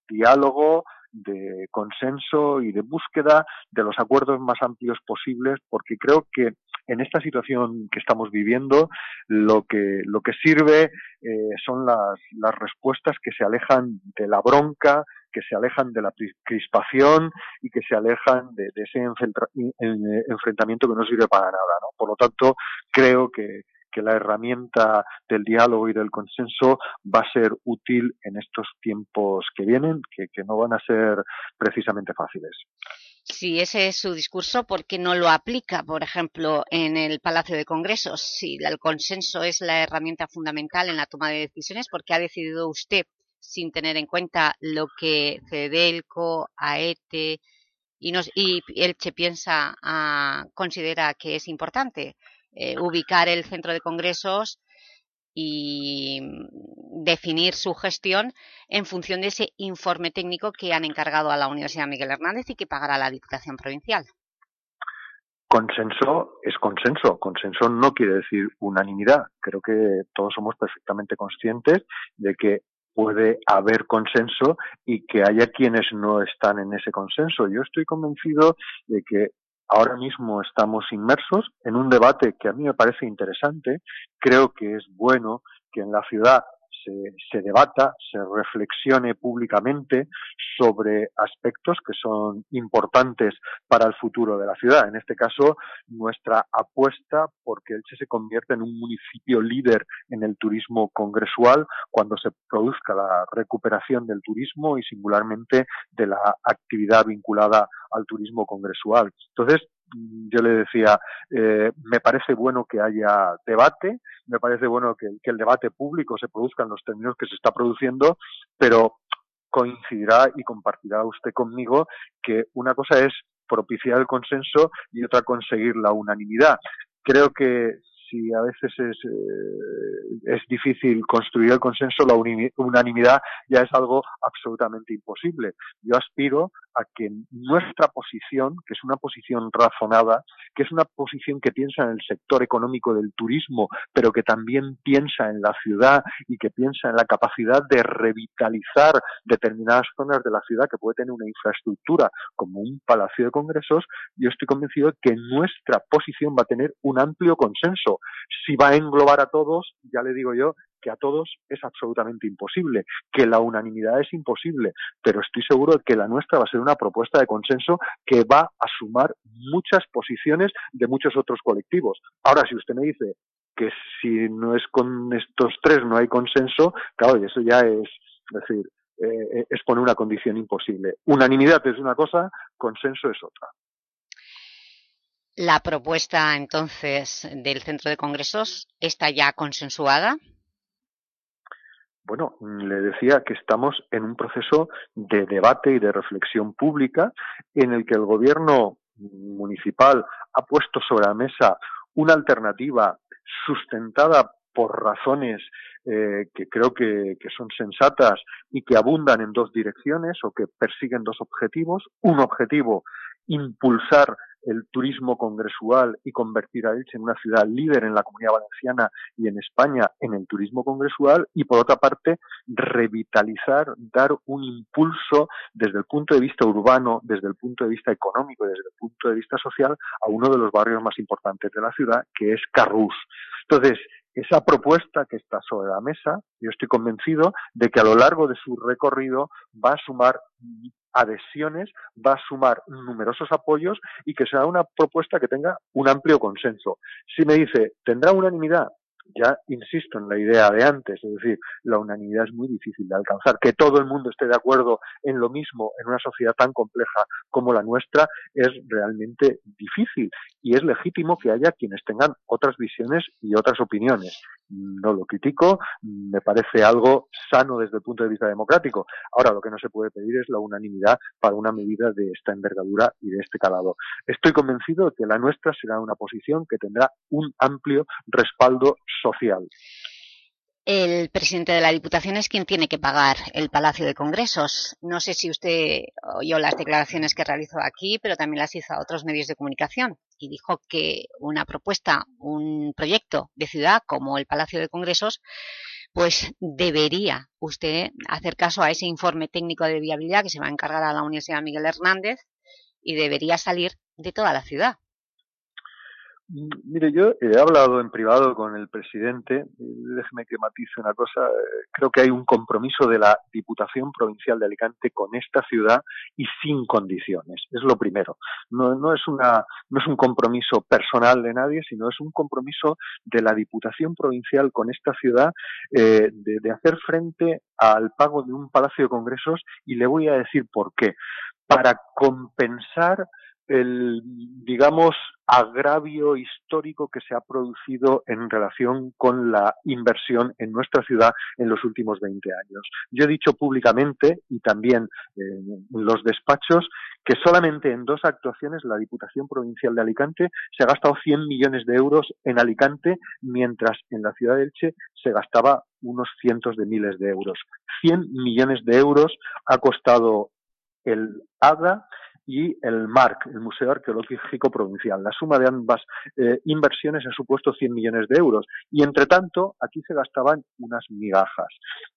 S3: diálogo, de consenso y de búsqueda de los acuerdos más amplios posibles, porque creo que en esta situación que estamos viviendo, lo que, lo que sirve eh, son las, las respuestas que se alejan de la bronca, que se alejan de la crispación y que se alejan de, ese enfrentamiento que no sirve para nada. ¿no? Por lo tanto, creo que la herramienta del diálogo y del consenso va a ser útil en estos tiempos que vienen, que, no van a ser precisamente fáciles.
S2: Si ese es su discurso, ¿por qué no lo aplica, por ejemplo, en el Palacio de Congresos? Si el consenso es la herramienta fundamental en la toma de decisiones, ¿por qué ha decidido usted, sin tener en cuenta lo que CEDELCO, AETE y, nos, y Elche piensa, ah, considera que es importante? Eh, ubicar el centro de congresos y mm, definir su gestión en función de ese informe técnico que han encargado a la Universidad Miguel Hernández y que pagará la Diputación Provincial.
S3: Consenso es consenso. Consenso no quiere decir unanimidad. Creo que todos somos perfectamente conscientes de que puede haber consenso y que haya quienes no están en ese consenso. Yo estoy convencido de que ahora mismo estamos inmersos en un debate que a mí me parece interesante. Creo que es bueno que en la ciudad se, debata, se reflexione públicamente sobre aspectos que son importantes para el futuro de la ciudad. En este caso, nuestra apuesta porque Elche se convierta en un municipio líder en el turismo congresual cuando se produzca la recuperación del turismo y singularmente de la actividad vinculada al turismo congresual. Entonces, yo le decía, eh, me parece bueno que haya debate, me parece bueno que, el debate público se produzca en los términos que se está produciendo, pero coincidirá y compartirá usted conmigo que una cosa es propiciar el consenso y otra conseguir la unanimidad. Creo que si a veces es, eh, es difícil construir el consenso, la unanimidad ya es algo absolutamente imposible. Yo aspiro a que nuestra posición, que es una posición razonada, que es una posición que piensa en el sector económico del turismo, pero que también piensa en la ciudad y que piensa en la capacidad de revitalizar determinadas zonas de la ciudad que puede tener una infraestructura como un palacio de congresos, yo estoy convencido de que nuestra posición va a tener un amplio consenso. Si va a englobar a todos, ya le digo yo que a todos es absolutamente imposible, que la unanimidad es imposible, pero estoy seguro de que la nuestra va a ser una propuesta de consenso que va a sumar muchas posiciones de muchos otros colectivos. Ahora, si usted me dice que si no es con estos tres no hay consenso, claro, eso ya es, decir, eh, es poner una condición imposible. Unanimidad es una cosa, consenso es otra.
S2: La propuesta, entonces, del Centro de Congresos está ya consensuada.
S3: Bueno, le decía que estamos en un proceso de debate y de reflexión pública en el que el gobierno municipal ha puesto sobre la mesa una alternativa sustentada por razones eh, que creo que, son sensatas y que abundan en dos direcciones o que persiguen dos objetivos. Un objetivo, impulsar el turismo congresual y convertir a Elche en una ciudad líder en la comunidad valenciana y en España en el turismo congresual y por otra parte revitalizar, dar un impulso desde el punto de vista urbano, desde el punto de vista económico desde el punto de vista social a uno de los barrios más importantes de la ciudad que es Carrús. Entonces, esa propuesta que está sobre la mesa, yo estoy convencido de que a lo largo de su recorrido va a sumar adhesiones, va a sumar numerosos apoyos y que sea una propuesta que tenga un amplio consenso. Si me dice, ¿tendrá unanimidad? ya insisto en la idea de antes, es decir, la unanimidad es muy difícil de alcanzar. Que todo el mundo esté de acuerdo en lo mismo en una sociedad tan compleja como la nuestra es realmente difícil y es legítimo que haya quienes tengan otras visiones y otras opiniones. No lo critico, me parece algo sano desde el punto de vista democrático. Ahora, lo que no se puede pedir es la unanimidad para una medida de esta envergadura y de este calado. Estoy convencido de que la nuestra será una posición que tendrá un amplio respaldo social.
S2: El presidente de la Diputación es quien tiene que pagar el Palacio de Congresos. No sé si usted oyó las declaraciones que realizó aquí, pero también las hizo a otros medios de comunicación y dijo que una propuesta, un proyecto de ciudad como el Palacio de Congresos, pues debería usted hacer caso a ese informe técnico de viabilidad que se va a encargar a la Universidad Miguel Hernández y debería salir de toda la ciudad.
S3: Mire, yo he hablado en privado con el presidente, déjeme que matice una cosa, eh, creo que hay un compromiso de la Diputación Provincial de Alicante con esta ciudad y sin condiciones, es lo primero. No, no, es, una, no es un compromiso personal de nadie, sino es un compromiso de la Diputación Provincial con esta ciudad eh, de, de hacer frente al pago de un Palacio de Congresos y le voy a decir por qué. Para compensar el, digamos, agravio histórico que se ha producido en relación con la inversión en nuestra ciudad en los últimos 20 años. Yo he dicho públicamente y también en los despachos que solamente en dos actuaciones la Diputación Provincial de Alicante se ha gastado 100 millones de euros en Alicante, mientras en la ciudad de Elche se gastaba unos cientos de miles de euros. 100 millones de euros ha costado el ADA y el MARC, el Museo Arqueológico Provincial. La suma de ambas eh, inversiones ha supuesto 100 millones de euros y, entre tanto, aquí se gastaban unas migajas.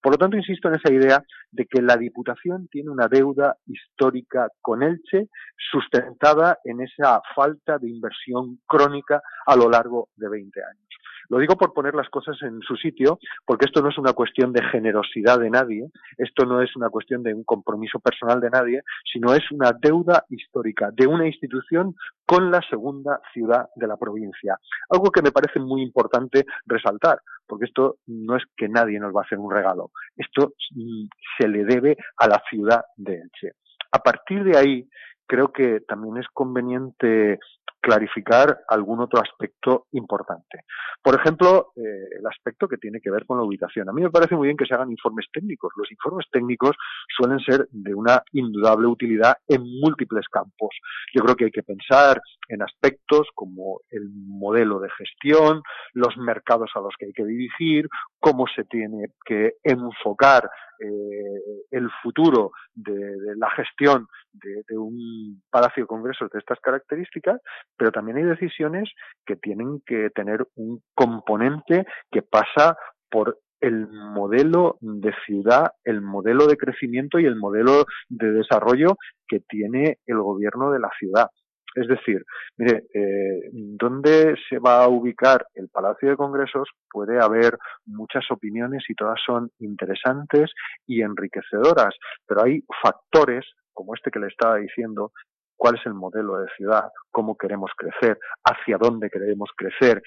S3: Por lo tanto, insisto en esa idea de que la Diputación tiene una deuda histórica con Elche sustentada en esa falta de inversión crónica a lo largo de 20 años. Lo digo por poner las cosas en su sitio, porque esto no es una cuestión de generosidad de nadie, esto no es una cuestión de un compromiso personal de nadie, sino es una deuda histórica de una institución con la segunda ciudad de la provincia. Algo que me parece muy importante resaltar, porque esto no es que nadie nos va a hacer un regalo, esto mm, se le debe a la ciudad de Elche. A partir de ahí, creo que también es conveniente clarificar algún otro aspecto importante. Por ejemplo, eh, el aspecto que tiene que ver con la ubicación. A mí me parece muy bien que se hagan informes técnicos. Los informes técnicos suelen ser de una indudable utilidad en múltiples campos. Yo creo que hay que pensar en aspectos como el modelo de gestión, los mercados a los que hay que dirigir, cómo se tiene que enfocar eh, el futuro de, la gestión de, un palacio de congresos de estas características, pero también hay decisiones que tienen que tener un componente que pasa por el modelo de ciudad, el modelo de crecimiento y el modelo de desarrollo que tiene el gobierno de la ciudad. Es decir, mire, eh, ¿dónde se va a ubicar el Palacio de Congresos? Puede haber muchas opiniones y todas son interesantes y enriquecedoras, pero hay factores como este que le estaba diciendo, cuál es el modelo de ciudad, cómo queremos crecer, hacia dónde queremos crecer,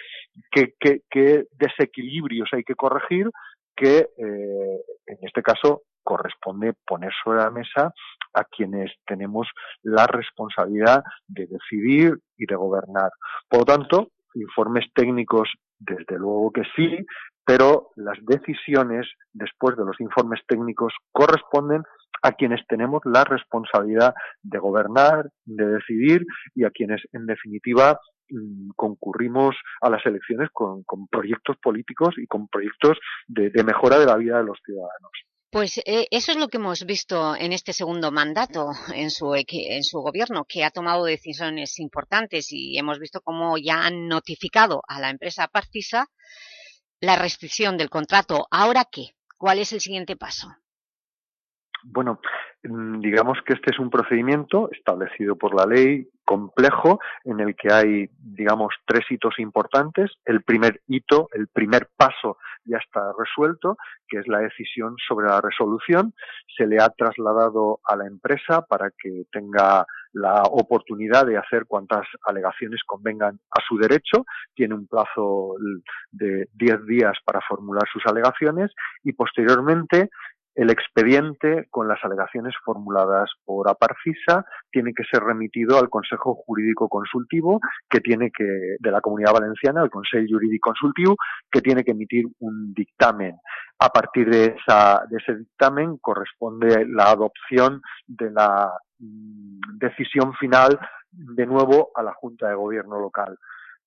S3: qué, qué, desequilibrios hay que corregir que eh, en este caso corresponde poner sobre la mesa a quienes tenemos la responsabilidad de decidir y de gobernar. Por lo tanto, informes técnicos, desde luego que sí, pero las decisiones después de los informes técnicos corresponden a quienes tenemos la responsabilidad de gobernar, de decidir y a quienes, en definitiva, mm, concurrimos a las elecciones con, proyectos políticos y con proyectos de mejora de la vida de los ciudadanos.
S2: Pues eh, eso es lo que hemos visto en este segundo mandato en su, en su gobierno, que ha tomado decisiones importantes y hemos visto cómo ya han notificado a la empresa Partisa la restricción del contrato. ¿Ahora qué? ¿Cuál es el siguiente paso?
S3: Bueno, mm, digamos que este es un procedimiento establecido por la ley complejo en el que hay, digamos, tres hitos importantes. El primer hito, el primer paso ya está resuelto, que es la decisión sobre la resolución. Se le ha trasladado a la empresa para que tenga la oportunidad de hacer cuantas alegaciones convengan a su derecho. Tiene un plazo de 10 días para formular sus alegaciones y posteriormente el expediente con las alegaciones formuladas por Aparcisa tiene que ser remitido al Consejo Jurídico Consultivo que tiene que de la Comunidad Valenciana, al Consejo Jurídico Consultivo, que tiene que emitir un dictamen. A partir de, esa, de ese dictamen corresponde la adopción de la mm, decisión final de nuevo a la Junta de Gobierno local.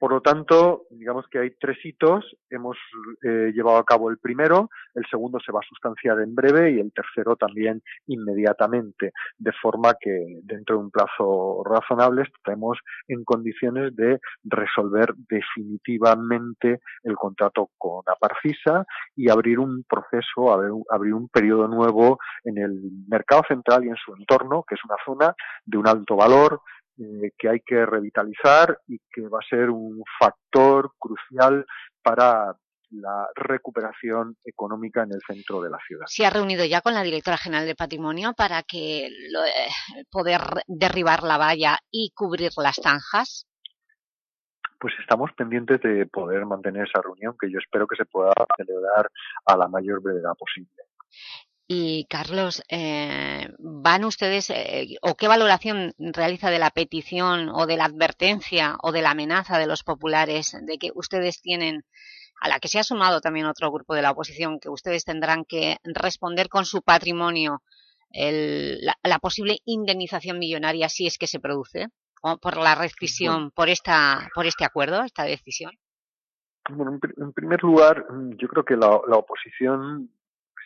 S3: Por lo tanto, digamos que hay tres hitos. Hemos eh, llevado a cabo el primero, el segundo se va a sustanciar en breve y el tercero también inmediatamente, de forma que dentro de un plazo razonable estemos en condiciones de resolver definitivamente el contrato con Aparcisa y abrir un proceso, abrir un periodo nuevo en el mercado central y en su entorno, que es una zona de un alto valor, eh, que hay que revitalizar y que va a ser un factor crucial para la recuperación económica en el centro de la ciudad.
S2: ¿Se ha reunido ya con la directora general de Patrimonio para que eh, poder derribar la valla y cubrir las zanjas?
S3: Pues estamos pendientes de poder mantener esa reunión que yo espero que se pueda celebrar a la mayor brevedad posible.
S2: Y Carlos, eh, ¿van ustedes eh, o qué valoración realiza de la petición o de la advertencia o de la amenaza de los populares de que ustedes tienen, a la que se ha sumado también otro grupo de la oposición, que ustedes tendrán que responder con su patrimonio la, posible indemnización millonaria si es que se produce por la rescisión, por, esta, por este acuerdo, esta decisión?
S3: Bueno, en, primer lugar, yo creo que la oposición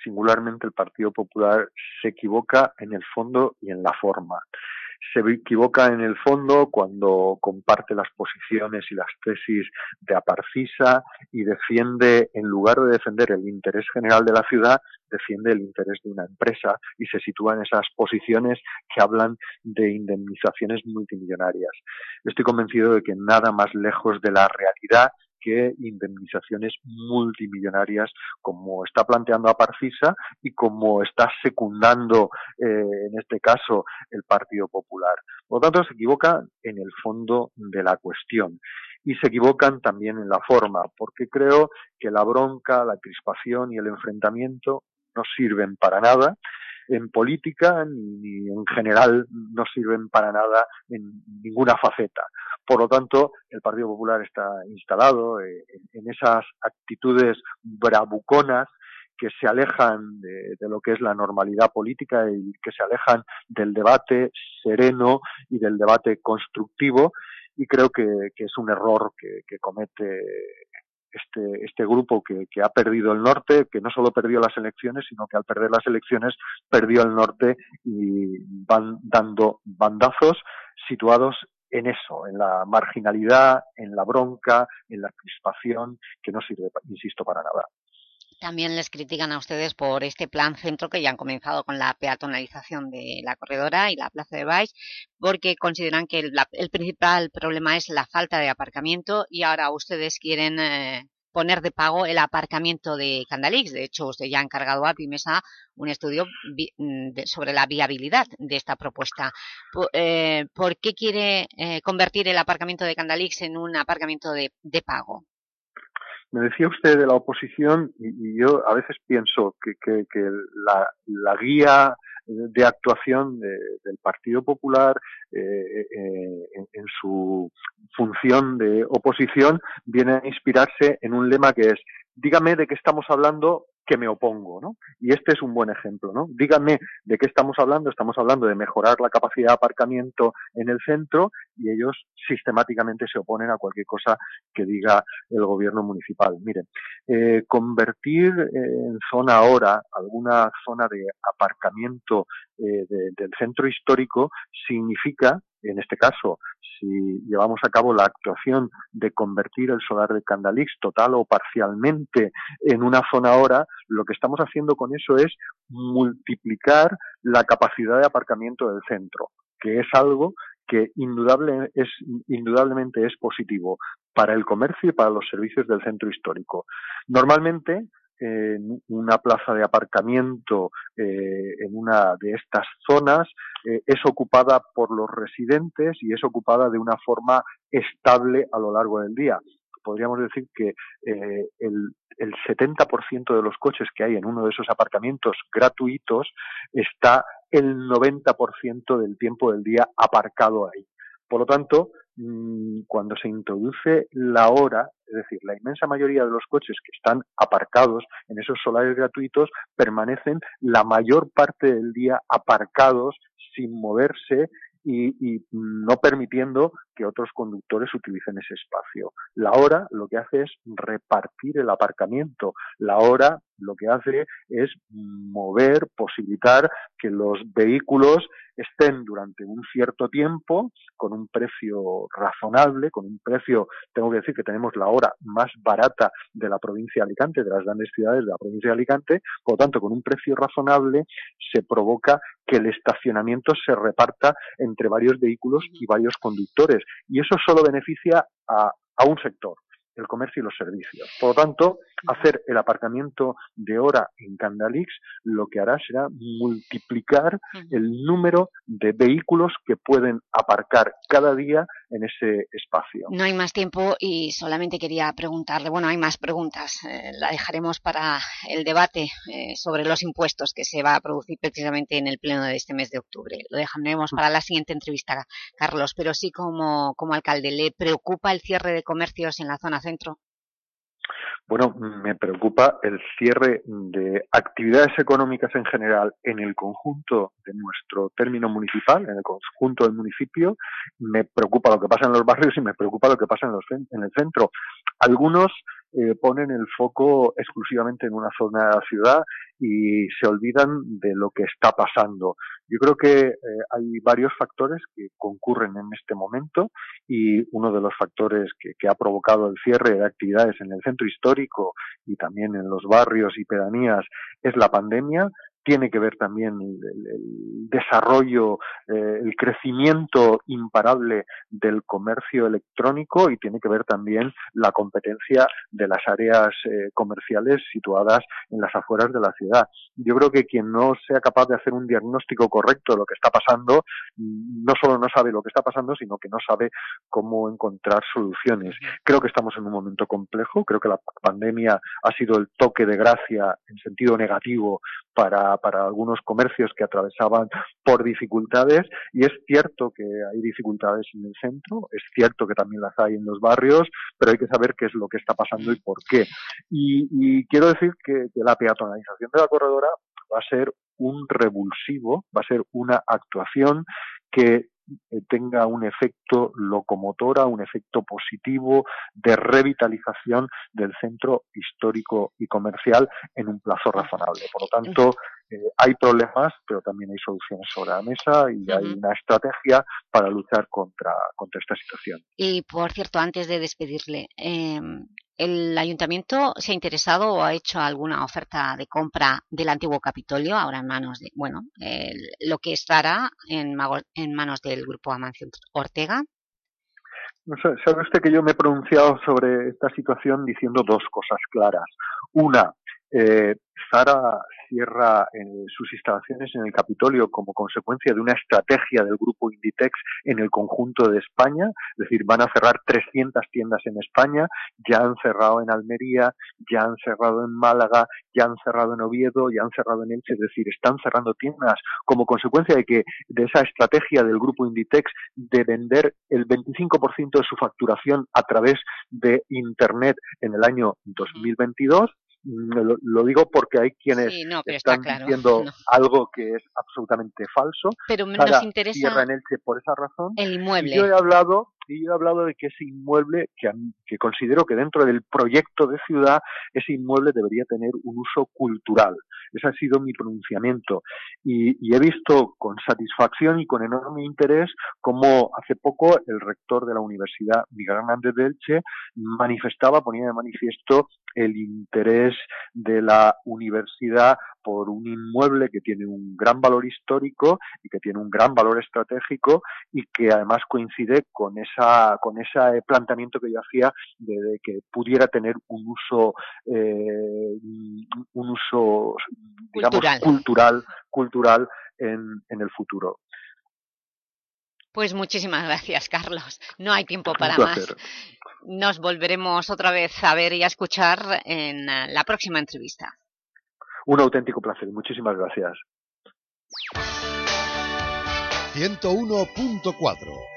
S3: singularmente el Partido Popular se equivoca en el fondo y en la forma. Se equivoca en el fondo cuando comparte las posiciones y las tesis de Aparcisa y defiende, en lugar de defender el interés general de la ciudad, defiende el interés de una empresa y se sitúa en esas posiciones que hablan de indemnizaciones multimillonarias. Estoy convencido de que nada más lejos de la realidad que indemnizaciones multimillonarias como está planteando Aparcisa y como está secundando eh, en este caso el Partido Popular. Por lo tanto, se equivoca en el fondo de la cuestión y se equivocan también en la forma, porque creo que la bronca, la crispación y el enfrentamiento no sirven para nada en política ni en general no sirven para nada en ninguna faceta. Por lo tanto, el Partido Popular está instalado eh, en, esas actitudes bravuconas que se alejan de, lo que es la normalidad política y que se alejan del debate sereno y del debate constructivo y creo que, es un error que, comete este, este grupo que, que, ha perdido el norte, que no solo perdió las elecciones, sino que al perder las elecciones perdió el norte y van dando bandazos situados en eso, en la marginalidad, en la bronca, en la crispación, que no sirve, insisto, para nada.
S2: También les critican a ustedes por este plan centro que ya han comenzado con la peatonalización de la corredora y la plaza de Baix, porque consideran que el, principal problema es la falta de aparcamiento y ahora ustedes quieren eh, poner de pago el aparcamiento de Candalix. De hecho, usted ya ha encargado a Pimesa un estudio mm, sobre la viabilidad de esta propuesta. Eh, ¿Por qué quiere eh, convertir el aparcamiento de Candalix en un aparcamiento de, pago?
S3: Me decía usted de la oposición y, yo a veces pienso que, la, guía de actuación del Partido Popular eh, eh, en, su función de oposición viene a inspirarse en un lema que es dígame de qué estamos hablando que me opongo, ¿no? Y este es un buen ejemplo, ¿no? Díganme de qué estamos hablando, estamos hablando de mejorar la capacidad de aparcamiento en el centro y ellos sistemáticamente se oponen a cualquier cosa que diga el gobierno municipal. Miren, eh, convertir en zona ahora alguna zona de aparcamiento eh, del centro histórico significa en este caso, si llevamos a cabo la actuación de convertir el solar de Candalix total o parcialmente en una zona hora, lo que estamos haciendo con eso es multiplicar la capacidad de aparcamiento del centro, que es algo que indudable es, indudablemente es positivo para el comercio y para los servicios del centro histórico. Normalmente, en una plaza de aparcamiento eh, en una de estas zonas eh, es ocupada por los residentes y es ocupada de una forma estable a lo largo del día. Podríamos decir que eh, el, el 70% de los coches que hay en uno de esos aparcamientos gratuitos está el 90% del tiempo del día aparcado ahí. Por lo tanto, cuando se introduce la hora, es decir, la inmensa mayoría de los coches que están aparcados en esos solares gratuitos permanecen la mayor parte del día aparcados sin moverse y, no permitiendo que otros conductores utilicen ese espacio. La hora lo que hace es repartir el aparcamiento. La hora lo que hace es mover, posibilitar que los vehículos estén durante un cierto tiempo con un precio razonable, con un precio, tengo que decir que tenemos la hora más barata de la provincia de Alicante, de las grandes ciudades de la provincia de Alicante, por lo tanto, con un precio razonable se provoca que el estacionamiento se reparta entre varios vehículos y varios conductores. Y eso solo beneficia a, a un sector, el comercio y los servicios. Por lo tanto, hacer el aparcamiento de hora en Candalix lo que hará será multiplicar el número de vehículos que pueden aparcar cada día en ese espacio.
S2: No hay más tiempo y solamente quería preguntarle, bueno, hay más preguntas, eh, la dejaremos para el debate eh, sobre los impuestos que se va a producir precisamente en el pleno de este mes de octubre. Lo dejaremos para la siguiente entrevista, Carlos, pero sí como, como alcalde, ¿le preocupa el cierre de comercios en la zona centro?
S3: Bueno, me preocupa el cierre de actividades económicas en general en el conjunto de nuestro término municipal, en el conjunto del municipio. Me preocupa lo que pasa en los barrios y me preocupa lo que pasa en, los, en el centro. Algunos eh, ponen el foco exclusivamente en una zona de la ciudad y se olvidan de lo que está pasando. Yo creo que eh, hay varios factores que concurren en este momento y uno de los factores que, que, ha provocado el cierre de actividades en el centro histórico y también en los barrios y pedanías es la pandemia tiene que ver también el, desarrollo, eh, el crecimiento imparable del comercio electrónico y tiene que ver también la competencia de las áreas eh, comerciales situadas en las afueras de la ciudad. Yo creo que quien no sea capaz de hacer un diagnóstico correcto de lo que está pasando, no solo no sabe lo que está pasando, sino que no sabe cómo encontrar soluciones. Creo que estamos en un momento complejo, creo que la pandemia ha sido el toque de gracia en sentido negativo para para, algunos comercios que atravesaban por dificultades y es cierto que hay dificultades en el centro, es cierto que también las hay en los barrios, pero hay que saber qué es lo que está pasando y por qué. Y, quiero decir que, la peatonalización de la corredora va a ser un revulsivo, va a ser una actuación que tenga un efecto locomotora, un efecto positivo de revitalización del centro histórico y comercial en un plazo razonable. Por lo tanto, eh, hay problemas, pero también hay soluciones sobre la mesa y hay una estrategia para luchar contra, contra esta situación.
S2: Y, por cierto, antes de despedirle, eh, ¿el Ayuntamiento se ha interesado o ha hecho alguna oferta de compra del antiguo Capitolio, ahora en manos de, bueno, lo que estará en, en manos del Grupo Ortega?
S3: No sabe usted que yo me he pronunciado sobre esta situación diciendo dos cosas claras. Una, eh, Zara cierra eh, sus instalaciones en el Capitolio como consecuencia de una estrategia del grupo Inditex en el conjunto de España, es decir, van a cerrar 300 tiendas en España, ya han cerrado en Almería, ya han cerrado en Málaga, ya han cerrado en Oviedo, ya han cerrado en Elche, es decir, están cerrando tiendas como consecuencia de que de esa estrategia del grupo Inditex de vender el 25% de su facturación a través de Internet en el año 2022 lo, digo porque hay quienes están diciendo algo que es absolutamente falso.
S2: Pero nos interesa
S3: en Elche por esa razón.
S2: el inmueble.
S3: yo he hablado y yo he hablado de que ese inmueble, que, que considero que dentro del proyecto de ciudad, ese inmueble debería tener un uso cultural. Ese ha sido mi pronunciamiento. Y, y he visto con satisfacción y con enorme interés cómo hace poco el rector de la Universidad, Miguel Hernández de Elche, manifestaba, ponía de manifiesto el interés de la universidad por un inmueble que tiene un gran valor histórico y que tiene un gran valor estratégico y que además coincide con esa con ese planteamiento que yo hacía de, que pudiera tener un uso eh, un uso digamos cultural cultural, en, en el futuro.
S2: Pues muchísimas gracias, Carlos. No hay tiempo para más. Nos volveremos otra vez a ver y a escuchar en la próxima entrevista
S3: un auténtico placer. Muchísimas gracias.
S4: 101.4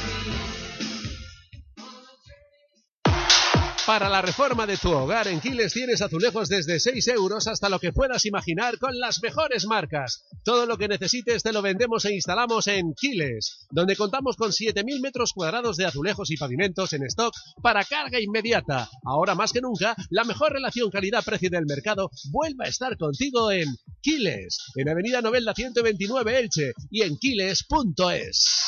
S11: Para la reforma de tu hogar en Quiles tienes azulejos desde 6 euros hasta lo que puedas imaginar con las mejores marcas. Todo lo que necesites te lo vendemos e instalamos en Quiles, donde contamos con 7.000 metros cuadrados de azulejos y pavimentos en stock para carga inmediata. Ahora más que nunca, la mejor relación calidad-precio del mercado vuelve a estar contigo en Quiles, en Avenida Novelda 129 Elche y en quiles.es.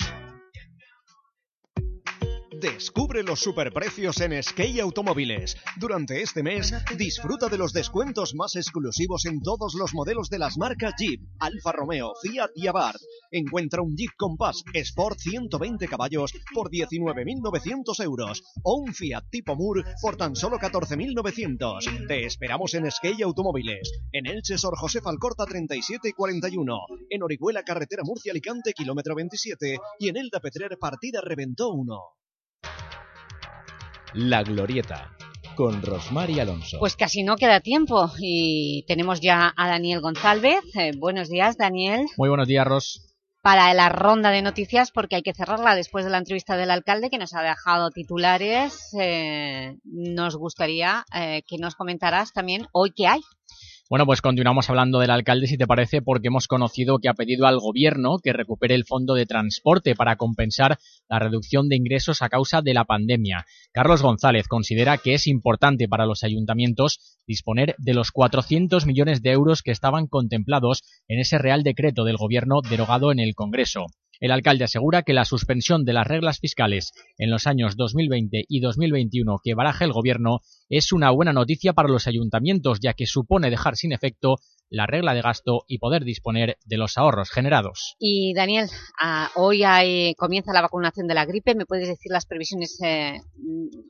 S10: Descubre los superprecios en Skate Automóviles. Durante este mes, disfruta de los descuentos más exclusivos en todos los modelos de las marcas Jeep, Alfa Romeo, Fiat y Abarth. Encuentra un Jeep Compass Sport 120 caballos por 19.900 euros o un Fiat tipo Mur por tan solo 14.900. Te esperamos en Skate Automóviles, en Elche Sor José Falcorta 37 y 41, en Orihuela Carretera Murcia Alicante kilómetro 27 y en Elda Petrer Partida Reventó 1.
S1: La Glorieta, con Rosmar y Alonso.
S2: Pues casi no queda tiempo y tenemos ya a Daniel González. Eh, buenos días, Daniel.
S15: Muy buenos días, Ros.
S2: Para la ronda de noticias, porque hay que cerrarla después de la entrevista del alcalde, que nos ha dejado titulares, eh, nos gustaría eh, que nos comentaras también hoy qué hay.
S15: Bueno, pues continuamos hablando del alcalde, si te parece, porque hemos conocido que ha pedido al gobierno que recupere el fondo de transporte para compensar la reducción de ingresos a causa de la pandemia. Carlos González considera que es importante para los ayuntamientos disponer de los 400 millones de euros que estaban contemplados en ese Real Decreto del Gobierno derogado en el Congreso. El alcalde asegura que la suspensión de las reglas fiscales en los años 2020 y 2021 que baraja el Gobierno es una buena noticia para los ayuntamientos, ya que supone dejar sin efecto la regla de gasto y poder disponer de los ahorros generados.
S2: Y Daniel, ah, hoy hay, comienza la vacunación de la gripe. ¿Me puedes decir las previsiones eh,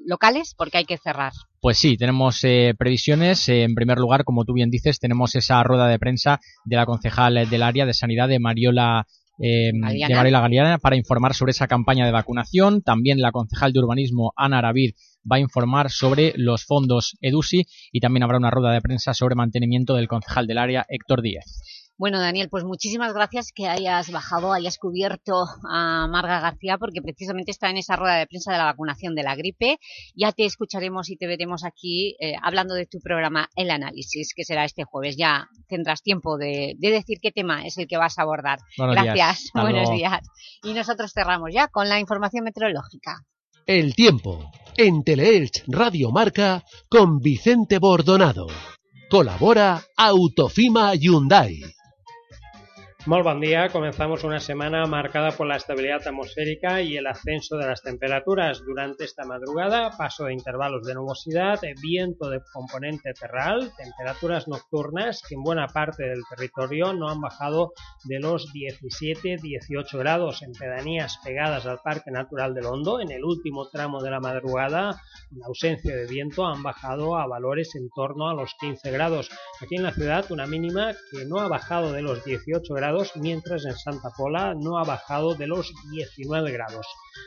S2: locales? Porque hay que cerrar.
S15: Pues sí, tenemos eh, previsiones. Eh, en primer lugar, como tú bien dices, tenemos esa rueda de prensa de la concejal del área de sanidad de Mariola eh, de Galeana para informar sobre esa campaña de vacunación. También la concejal de urbanismo, Ana Aravid, va a informar sobre los fondos EDUSI y también habrá una rueda de prensa sobre mantenimiento del concejal del área, Héctor Díez.
S2: Bueno, Daniel, pues muchísimas gracias que hayas bajado, hayas cubierto a Marga García, porque precisamente está en esa rueda de prensa de la vacunación de la gripe. Ya te escucharemos y te veremos aquí eh, hablando de tu programa El Análisis, que será este jueves. Ya tendrás tiempo de, de decir qué tema es el que vas a abordar.
S15: Buenos
S2: gracias,
S15: días.
S2: Buenos
S15: luego.
S2: días. Y nosotros cerramos ya con la información meteorológica.
S11: El tiempo en Teleelch Radio Marca con Vicente Bordonado. Colabora Autofima Hyundai.
S16: Molt bon dia. Comenzamos una semana marcada por la estabilidad atmosférica y el ascenso de las temperaturas. Durante esta madrugada, paso de intervalos de nubosidad, viento de componente terral, temperaturas nocturnas que en buena parte del territorio no han bajado de los 17-18 grados en pedanías pegadas al Parque Natural del Hondo. En el último tramo de la madrugada, la ausencia de viento han bajado a valores en torno a los 15 grados. Aquí en la ciudad, una mínima que no ha bajado de los 18 grados mientras en Santa Pola no ha bajado de los 19 grados.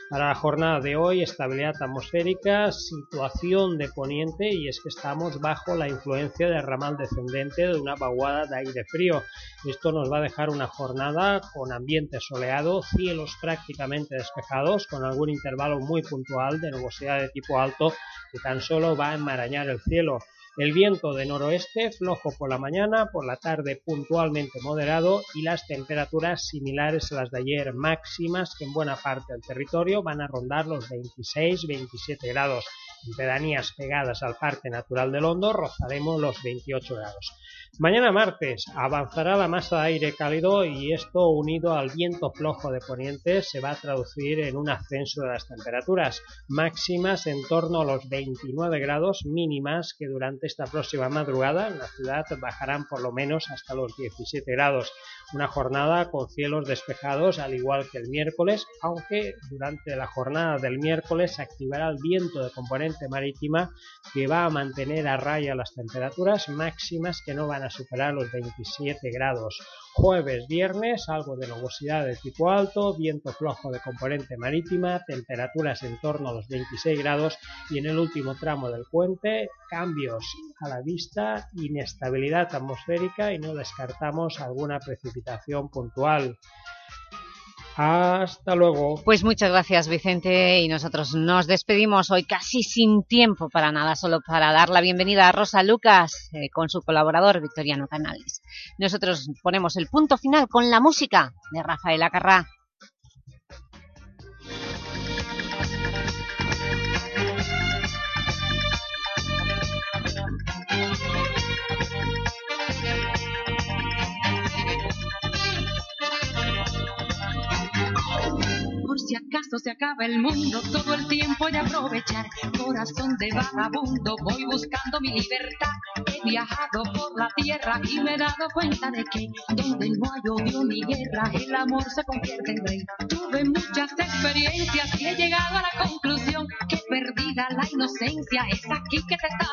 S16: Para la jornada de hoy, estabilidad atmosférica, situación de poniente y es que estamos bajo la influencia del ramal descendente de una vaguada de aire frío. Esto nos va a dejar una jornada con ambiente soleado, cielos prácticamente despejados, con algún intervalo muy puntual de nubosidad de tipo alto que tan solo va a enmarañar el cielo. El viento de noroeste flojo por la mañana, por la tarde puntualmente moderado y las temperaturas similares a las de ayer máximas que en buena parte del territorio van a rondar los 26-27 grados. En pedanías pegadas al Parque Natural del Hondo rozaremos los 28 grados. Mañana martes avanzará la masa de aire cálido y esto unido al viento flojo de poniente se va a traducir en un ascenso de las temperaturas máximas en torno a los 29 grados mínimas que durante esta próxima madrugada en la ciudad bajarán por lo menos hasta los 17 grados. Una jornada con cielos despejados al igual que el miércoles, aunque durante la jornada del miércoles se activará el viento de componente marítima que va a mantener a raya las temperaturas máximas que no van a superar los 27 grados. Jueves, viernes, algo de nubosidad de tipo alto, viento flojo de componente marítima, temperaturas en torno a los 26 grados y en el último tramo del puente, cambios a la vista, inestabilidad atmosférica y no descartamos alguna precipitación puntual. Hasta luego.
S2: Pues muchas gracias Vicente y nosotros nos despedimos hoy casi sin tiempo para nada, solo para dar la bienvenida a Rosa Lucas eh, con su colaborador Victoriano Canales. Nosotros ponemos el punto final con la música de Rafael Acarrá.
S17: Si acaso se acaba el mundo, todo el tiempo de aprovechar. Corazón de vagabundo, voy buscando mi libertad. He viajado por la tierra y me he dado cuenta de que donde no hay odio ni guerra, el amor se convierte en rey. Tuve muchas experiencias y he llegado a la conclusión que perdida la inocencia es aquí que te está